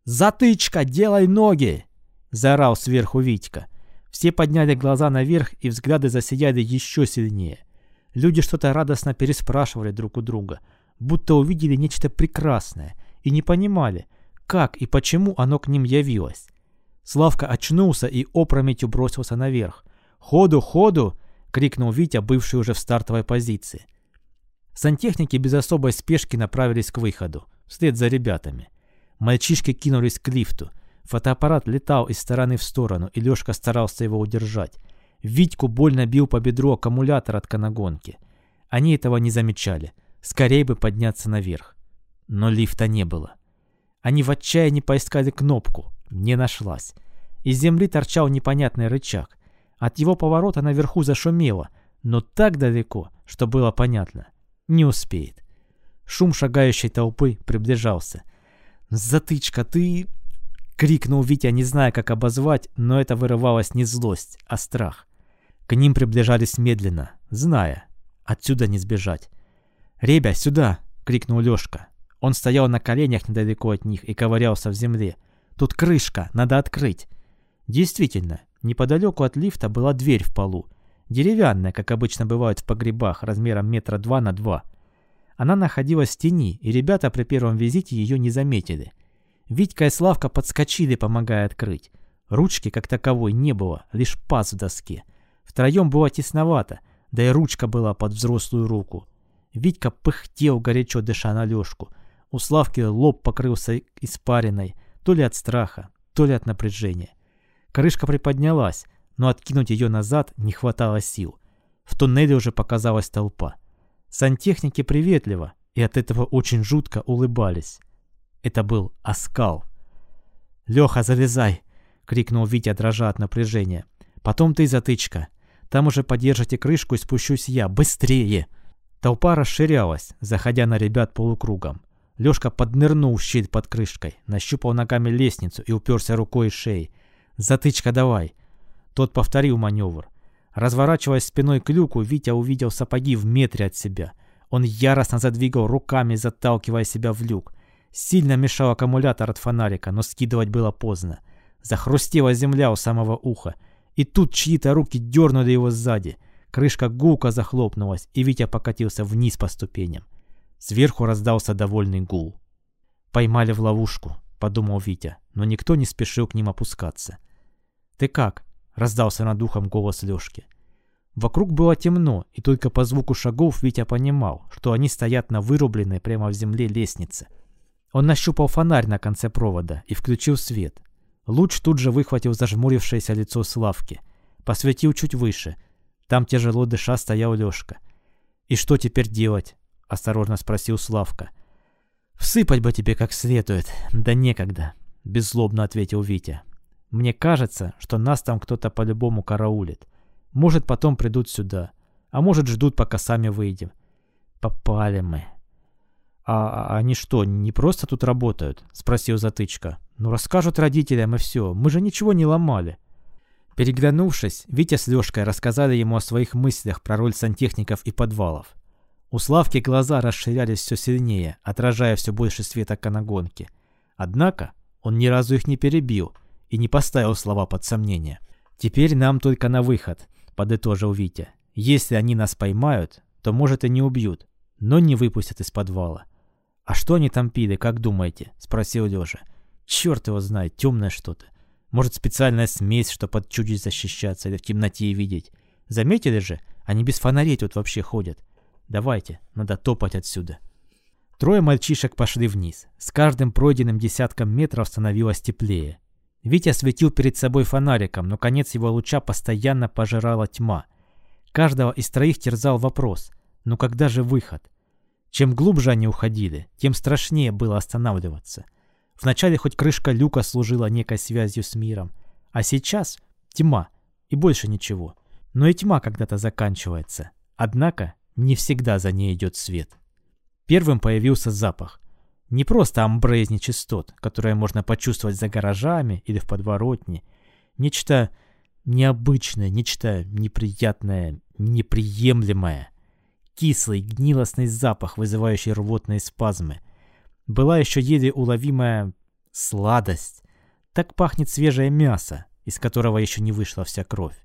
«Затычка, делай ноги!» — заорал сверху Витька. Все подняли глаза наверх, и взгляды засияли еще сильнее. Люди что-то радостно переспрашивали друг у друга, будто увидели нечто прекрасное, и не понимали, как и почему оно к ним явилось. Славка очнулся и опрометью бросился наверх. «Ходу, ходу!» — крикнул Витя, бывший уже в стартовой позиции. Сантехники без особой спешки направились к выходу, вслед за ребятами. Мальчишки кинулись к лифту. Фотоаппарат летал из стороны в сторону, и Лёшка старался его удержать. Витьку больно бил по бедру аккумулятор от канагонки. Они этого не замечали. Скорее бы подняться наверх. Но лифта не было. Они в отчаянии поискали кнопку. Не нашлась. Из земли торчал непонятный рычаг. От его поворота наверху зашумело, но так далеко, что было понятно. Не успеет. Шум шагающей толпы приближался. «Затычка, ты...» — крикнул Витя, не зная, как обозвать, но это вырывалось не злость, а страх. К ним приближались медленно, зная. Отсюда не сбежать. «Ребя, сюда!» — крикнул Лёшка. Он стоял на коленях недалеко от них и ковырялся в земле. «Тут крышка, надо открыть!» Действительно, Неподалеку от лифта была дверь в полу. Деревянная, как обычно бывают в погребах, размером метра два на два. Она находилась в тени, и ребята при первом визите ее не заметили. Витька и Славка подскочили, помогая открыть. Ручки, как таковой, не было, лишь паз в доске. Втроем было тесновато, да и ручка была под взрослую руку. Витька пыхтел, горячо дыша на Лёшку. У Славки лоб покрылся испариной, то ли от страха, то ли от напряжения. Крышка приподнялась, но откинуть ее назад не хватало сил. В туннеле уже показалась толпа. Сантехники приветливо и от этого очень жутко улыбались. Это был оскал. «Леха, залезай!» — крикнул Витя, дрожа от напряжения. «Потом ты, затычка. Там уже подержите крышку и спущусь я. Быстрее!» Толпа расширялась, заходя на ребят полукругом. Лёшка поднырнул в щель под крышкой, нащупал ногами лестницу и уперся рукой и шеей. «Затычка давай!» Тот повторил маневр. Разворачиваясь спиной к люку, Витя увидел сапоги в метре от себя. Он яростно задвигал руками, заталкивая себя в люк. Сильно мешал аккумулятор от фонарика, но скидывать было поздно. Захрустела земля у самого уха. И тут чьи-то руки дернули его сзади. Крышка гулка захлопнулась, и Витя покатился вниз по ступеням. Сверху раздался довольный гул. «Поймали в ловушку», — подумал Витя, но никто не спешил к ним опускаться. «Ты как?» — раздался над ухом голос Лёшки. Вокруг было темно, и только по звуку шагов Витя понимал, что они стоят на вырубленной прямо в земле лестнице. Он нащупал фонарь на конце провода и включил свет. Луч тут же выхватил зажмурившееся лицо Славки. Посветил чуть выше. Там тяжело дыша стоял Лёшка. «И что теперь делать?» — осторожно спросил Славка. «Всыпать бы тебе как следует, да некогда», — беззлобно ответил Витя. «Мне кажется, что нас там кто-то по-любому караулит. Может, потом придут сюда, а может, ждут, пока сами выйдем. Попали мы». «А, «А они что, не просто тут работают?» — спросил Затычка. «Ну, расскажут родителям и все. Мы же ничего не ломали». Переглянувшись, Витя с Лёшкой рассказали ему о своих мыслях про роль сантехников и подвалов. У Славки глаза расширялись все сильнее, отражая все больше света канагонки. Однако он ни разу их не перебил и не поставил слова под сомнение. «Теперь нам только на выход», — подытожил Витя. «Если они нас поймают, то, может, и не убьют, но не выпустят из подвала». «А что они там пили, как думаете?» — спросил Лёша. «Чёрт его знает, темное что-то. Может, специальная смесь, чтобы от чудищ защищаться или в темноте видеть. Заметили же, они без фонарей тут вообще ходят. Давайте, надо топать отсюда. Трое мальчишек пошли вниз. С каждым пройденным десятком метров становилось теплее. Витя светил перед собой фонариком, но конец его луча постоянно пожирала тьма. Каждого из троих терзал вопрос. Ну когда же выход? Чем глубже они уходили, тем страшнее было останавливаться. Вначале хоть крышка люка служила некой связью с миром, а сейчас тьма и больше ничего. Но и тьма когда-то заканчивается. Однако не всегда за ней идет свет. Первым появился запах. Не просто амбре из нечистот, которое можно почувствовать за гаражами или в подворотне. Нечто необычное, нечто неприятное, неприемлемое. Кислый, гнилостный запах, вызывающий рвотные спазмы. Была еще еле уловимая сладость. Так пахнет свежее мясо, из которого еще не вышла вся кровь.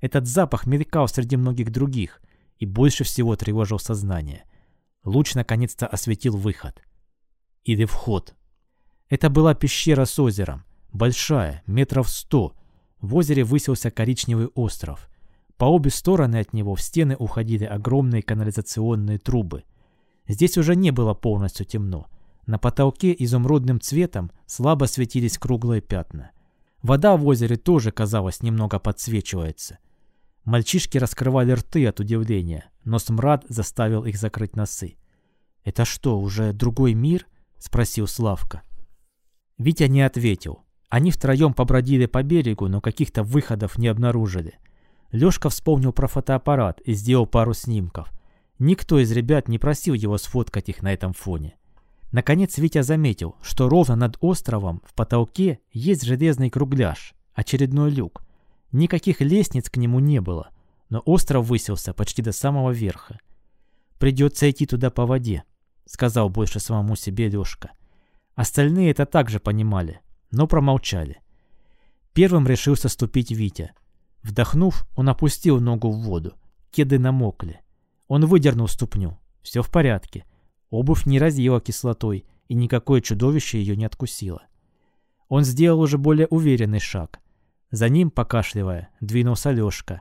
Этот запах мелькал среди многих других, и больше всего тревожил сознание. Луч наконец-то осветил выход. Или вход. Это была пещера с озером. Большая, метров сто. В озере высился коричневый остров. По обе стороны от него в стены уходили огромные канализационные трубы. Здесь уже не было полностью темно. На потолке изумрудным цветом слабо светились круглые пятна. Вода в озере тоже, казалось, немного подсвечивается – Мальчишки раскрывали рты от удивления, но смрад заставил их закрыть носы. «Это что, уже другой мир?» — спросил Славка. Витя не ответил. Они втроем побродили по берегу, но каких-то выходов не обнаружили. Лёшка вспомнил про фотоаппарат и сделал пару снимков. Никто из ребят не просил его сфоткать их на этом фоне. Наконец Витя заметил, что ровно над островом в потолке есть железный кругляш, очередной люк. Никаких лестниц к нему не было, но остров высился почти до самого верха. «Придется идти туда по воде», — сказал больше самому себе Лёшка. Остальные это также понимали, но промолчали. Первым решился ступить Витя. Вдохнув, он опустил ногу в воду. Кеды намокли. Он выдернул ступню. Все в порядке. Обувь не разъела кислотой, и никакое чудовище ее не откусило. Он сделал уже более уверенный шаг — за ним, покашливая, двинулся Лёшка.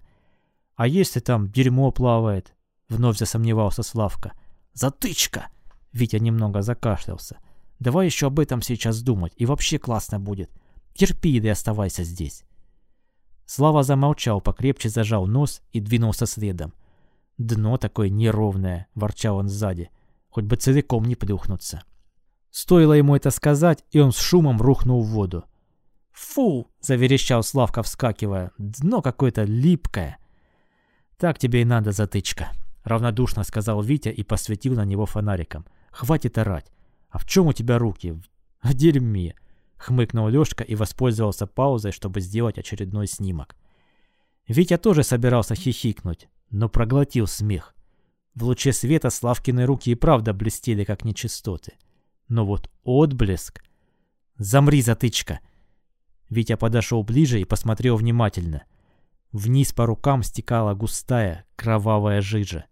«А если там дерьмо плавает?» — вновь засомневался Славка. «Затычка!» — Витя немного закашлялся. «Давай еще об этом сейчас думать, и вообще классно будет. Терпи и оставайся здесь». Слава замолчал, покрепче зажал нос и двинулся следом. Дно такое неровное, ворчал он сзади. Хоть бы целиком не плюхнуться. Стоило ему это сказать, и он с шумом рухнул в воду. «Фу!» — заверещал Славка, вскакивая. «Дно какое-то липкое». «Так тебе и надо, затычка», — равнодушно сказал Витя и посветил на него фонариком. «Хватит орать. А в чем у тебя руки? В дерьме!» — хмыкнул Лёшка и воспользовался паузой, чтобы сделать очередной снимок. Витя тоже собирался хихикнуть, но проглотил смех. В луче света Славкины руки и правда блестели, как нечистоты. Но вот отблеск... «Замри, затычка!» Витя подошел ближе и посмотрел внимательно. Вниз по рукам стекала густая, кровавая жижа.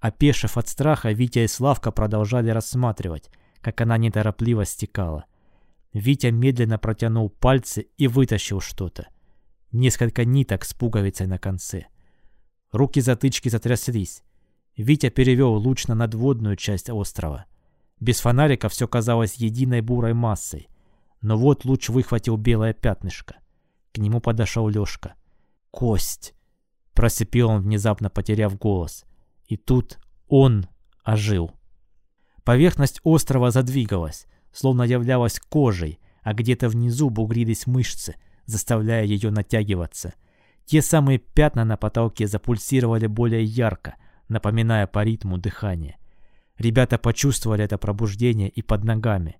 Опешив от страха, Витя и Славка продолжали рассматривать, как она неторопливо стекала. Витя медленно протянул пальцы и вытащил что-то. Несколько ниток с пуговицей на конце. Руки затычки затряслись. Витя перевел луч на надводную часть острова. Без фонарика все казалось единой бурой массой. Но вот луч выхватил белое пятнышко. К нему подошел Лешка. «Кость!» — просипел он, внезапно потеряв голос. И тут он ожил. Поверхность острова задвигалась, словно являлась кожей, а где-то внизу бугрились мышцы, заставляя ее натягиваться. Те самые пятна на потолке запульсировали более ярко, напоминая по ритму дыхание. Ребята почувствовали это пробуждение и под ногами.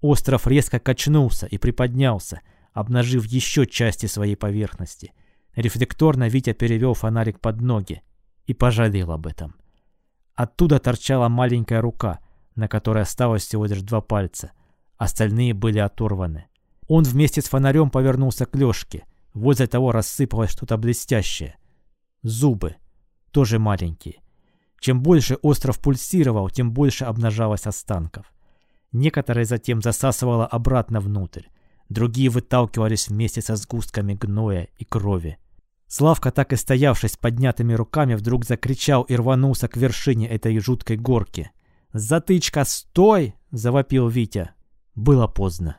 Остров резко качнулся и приподнялся, обнажив еще части своей поверхности. Рефлекторно Витя перевел фонарик под ноги и пожалел об этом. Оттуда торчала маленькая рука, на которой осталось всего лишь два пальца. Остальные были оторваны. Он вместе с фонарем повернулся к Лешке. Возле того рассыпалось что-то блестящее. Зубы. Тоже маленькие. Чем больше остров пульсировал, тем больше обнажалось останков. Некоторые затем засасывало обратно внутрь. Другие выталкивались вместе со сгустками гноя и крови. Славка, так и стоявший с поднятыми руками, вдруг закричал и рванулся к вершине этой жуткой горки. «Затычка, стой!» — завопил Витя. Было поздно.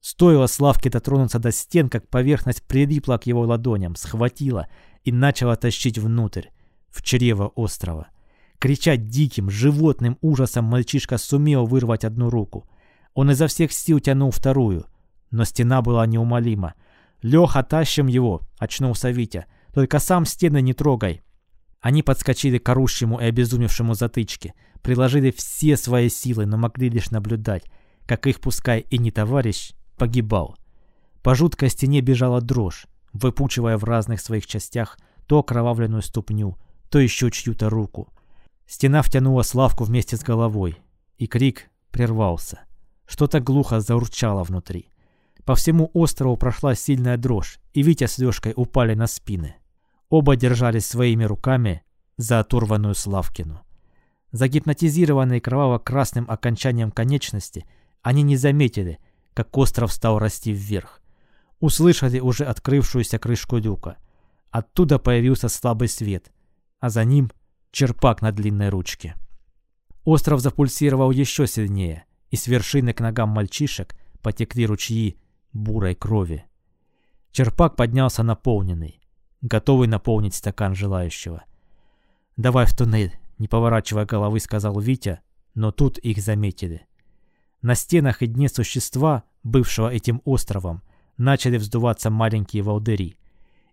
Стоило Славке дотронуться до стен, как поверхность прилипла к его ладоням, схватила и начала тащить внутрь, в чрево острова. Кричать диким, животным ужасом мальчишка сумел вырвать одну руку. Он изо всех сил тянул вторую, но стена была неумолима. «Леха, тащим его!» — очнулся Витя. «Только сам стены не трогай!» Они подскочили к орущему и обезумевшему затычке, приложили все свои силы, но могли лишь наблюдать, как их, пускай и не товарищ, погибал. По жуткой стене бежала дрожь, выпучивая в разных своих частях то окровавленную ступню, то еще чью-то руку. Стена втянула Славку вместе с головой, и крик прервался. Что-то глухо заурчало внутри. По всему острову прошла сильная дрожь, и Витя с Лёшкой упали на спины. Оба держались своими руками за оторванную Славкину. Загипнотизированные кроваво-красным окончанием конечности, они не заметили, как остров стал расти вверх. Услышали уже открывшуюся крышку люка. Оттуда появился слабый свет, а за ним черпак на длинной ручке. Остров запульсировал еще сильнее, и с вершины к ногам мальчишек потекли ручьи бурой крови. Черпак поднялся наполненный, готовый наполнить стакан желающего. «Давай в туннель», — не поворачивая головы, сказал Витя, но тут их заметили. На стенах и дне существа, бывшего этим островом, начали вздуваться маленькие волдыри.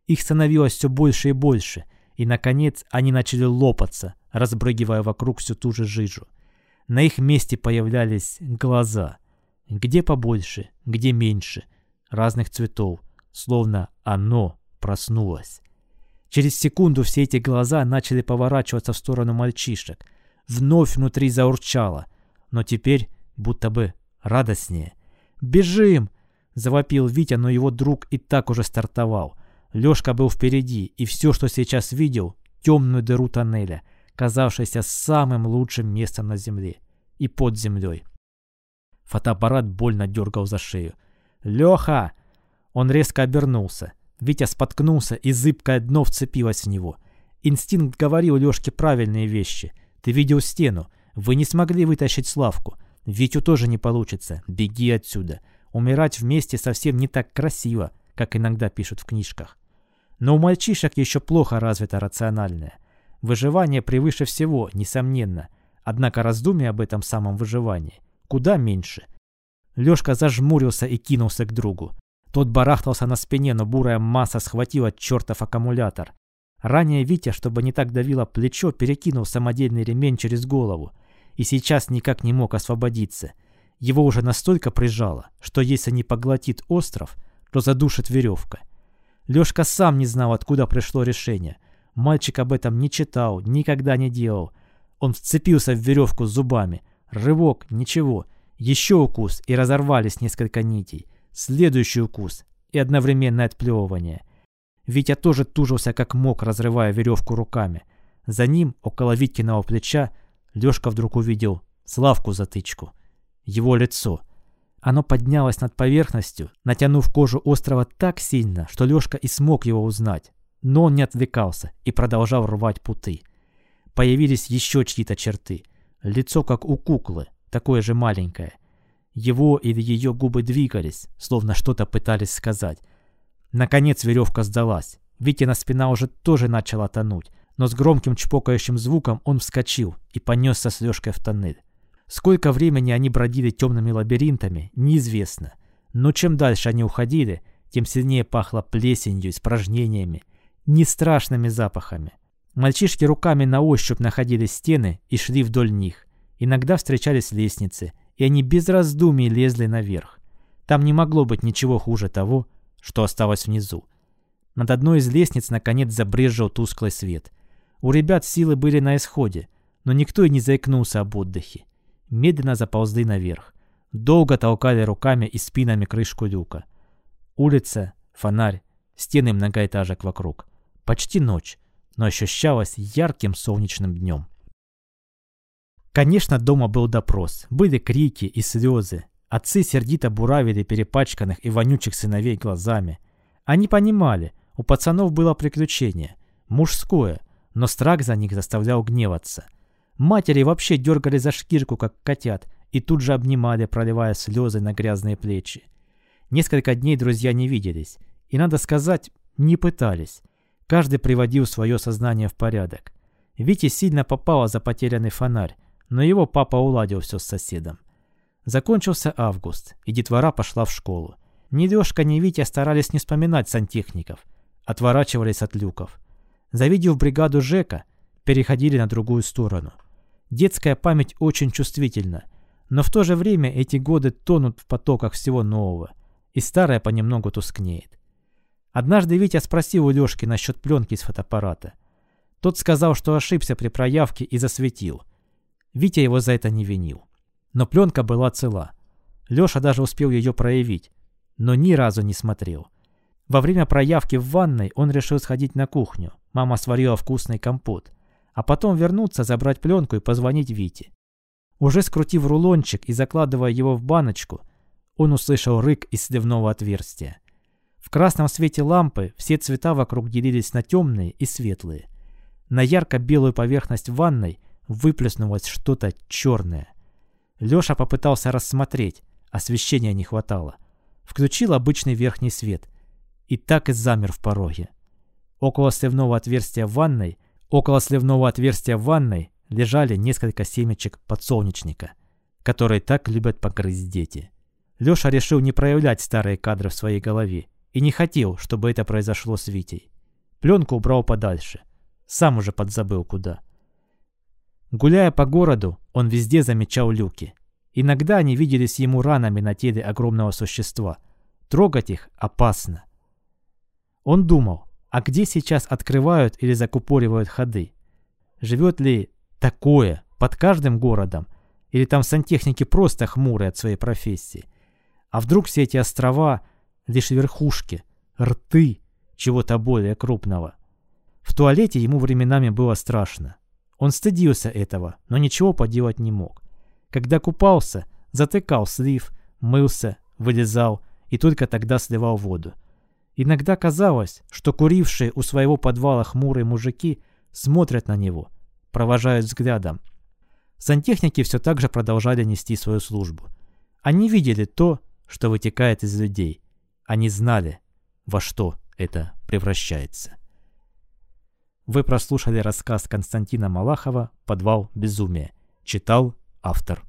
Их становилось все больше и больше — и, наконец, они начали лопаться, разбрыгивая вокруг всю ту же жижу. На их месте появлялись глаза. Где побольше, где меньше, разных цветов, словно оно проснулось. Через секунду все эти глаза начали поворачиваться в сторону мальчишек. Вновь внутри заурчало, но теперь будто бы радостнее. «Бежим!» — завопил Витя, но его друг и так уже стартовал — Лёшка был впереди, и все, что сейчас видел, темную дыру тоннеля, казавшуюся самым лучшим местом на земле и под землей. Фотоаппарат больно дергал за шею. «Леха!» Он резко обернулся. Витя споткнулся, и зыбкое дно вцепилось в него. Инстинкт говорил Лёшке правильные вещи. «Ты видел стену. Вы не смогли вытащить Славку. Витю тоже не получится. Беги отсюда. Умирать вместе совсем не так красиво как иногда пишут в книжках. Но у мальчишек еще плохо развито рациональное. Выживание превыше всего, несомненно. Однако раздумий об этом самом выживании куда меньше. Лёшка зажмурился и кинулся к другу. Тот барахтался на спине, но бурая масса схватила чертов аккумулятор. Ранее Витя, чтобы не так давило плечо, перекинул самодельный ремень через голову. И сейчас никак не мог освободиться. Его уже настолько прижало, что если не поглотит остров, то задушит веревка. Лёшка сам не знал, откуда пришло решение. Мальчик об этом не читал, никогда не делал. Он вцепился в веревку зубами. Рывок, ничего. Еще укус, и разорвались несколько нитей. Следующий укус, и одновременное отплевывание. Витя тоже тужился как мог, разрывая веревку руками. За ним, около Виткиного плеча, Лёшка вдруг увидел Славку-затычку. Его лицо. Оно поднялось над поверхностью, натянув кожу острова так сильно, что Лёшка и смог его узнать. Но он не отвлекался и продолжал рвать путы. Появились еще чьи-то черты. Лицо как у куклы, такое же маленькое. Его или ее губы двигались, словно что-то пытались сказать. Наконец веревка сдалась. Витина спина уже тоже начала тонуть, но с громким чпокающим звуком он вскочил и понесся с Лешкой в тоннель. Сколько времени они бродили темными лабиринтами, неизвестно. Но чем дальше они уходили, тем сильнее пахло плесенью, испражнениями, не страшными запахами. Мальчишки руками на ощупь находили стены и шли вдоль них. Иногда встречались лестницы, и они без раздумий лезли наверх. Там не могло быть ничего хуже того, что осталось внизу. Над одной из лестниц наконец забрежил тусклый свет. У ребят силы были на исходе, но никто и не заикнулся об отдыхе. Медленно заползли наверх. Долго толкали руками и спинами крышку люка. Улица, фонарь, стены многоэтажек вокруг. Почти ночь, но ощущалась ярким солнечным днем. Конечно, дома был допрос. Были крики и слезы. Отцы сердито буравили перепачканных и вонючих сыновей глазами. Они понимали, у пацанов было приключение. Мужское, но страх за них заставлял гневаться. Матери вообще дергали за шкирку, как котят, и тут же обнимали, проливая слезы на грязные плечи. Несколько дней друзья не виделись. И, надо сказать, не пытались. Каждый приводил свое сознание в порядок. Вите сильно попало за потерянный фонарь, но его папа уладил все с соседом. Закончился август, и детвора пошла в школу. Ни Лешка, ни Витя старались не вспоминать сантехников, отворачивались от люков. Завидев бригаду Жека, переходили на другую сторону. Детская память очень чувствительна, но в то же время эти годы тонут в потоках всего нового, и старое понемногу тускнеет. Однажды Витя спросил у Лешки насчет пленки из фотоаппарата. Тот сказал, что ошибся при проявке и засветил – Витя его за это не винил. Но пленка была цела. Леша даже успел ее проявить, но ни разу не смотрел. Во время проявки в ванной он решил сходить на кухню. Мама сварила вкусный компот. А потом вернуться, забрать пленку и позвонить Вите. Уже скрутив рулончик и закладывая его в баночку, он услышал рык из сливного отверстия. В красном свете лампы все цвета вокруг делились на темные и светлые. На ярко-белую поверхность ванной выплеснулось что-то черное. Леша попытался рассмотреть, освещения не хватало. Включил обычный верхний свет и так и замер в пороге. Около сливного отверстия в ванной, около сливного отверстия в ванной лежали несколько семечек подсолнечника, которые так любят погрызть дети. Леша решил не проявлять старые кадры в своей голове и не хотел, чтобы это произошло с Витей. Пленку убрал подальше. Сам уже подзабыл куда. Гуляя по городу, он везде замечал люки. Иногда они виделись ему ранами на теле огромного существа. Трогать их опасно. Он думал, а где сейчас открывают или закупоривают ходы? Живет ли такое под каждым городом? Или там сантехники просто хмурые от своей профессии? А вдруг все эти острова лишь верхушки, рты чего-то более крупного? В туалете ему временами было страшно. Он стыдился этого, но ничего поделать не мог. Когда купался, затыкал слив, мылся, вылезал и только тогда сливал воду. Иногда казалось, что курившие у своего подвала хмурые мужики смотрят на него, провожают взглядом. Сантехники все так же продолжали нести свою службу. Они видели то, что вытекает из людей. Они знали, во что это превращается. Вы прослушали рассказ Константина Малахова «Подвал безумия». Читал автор.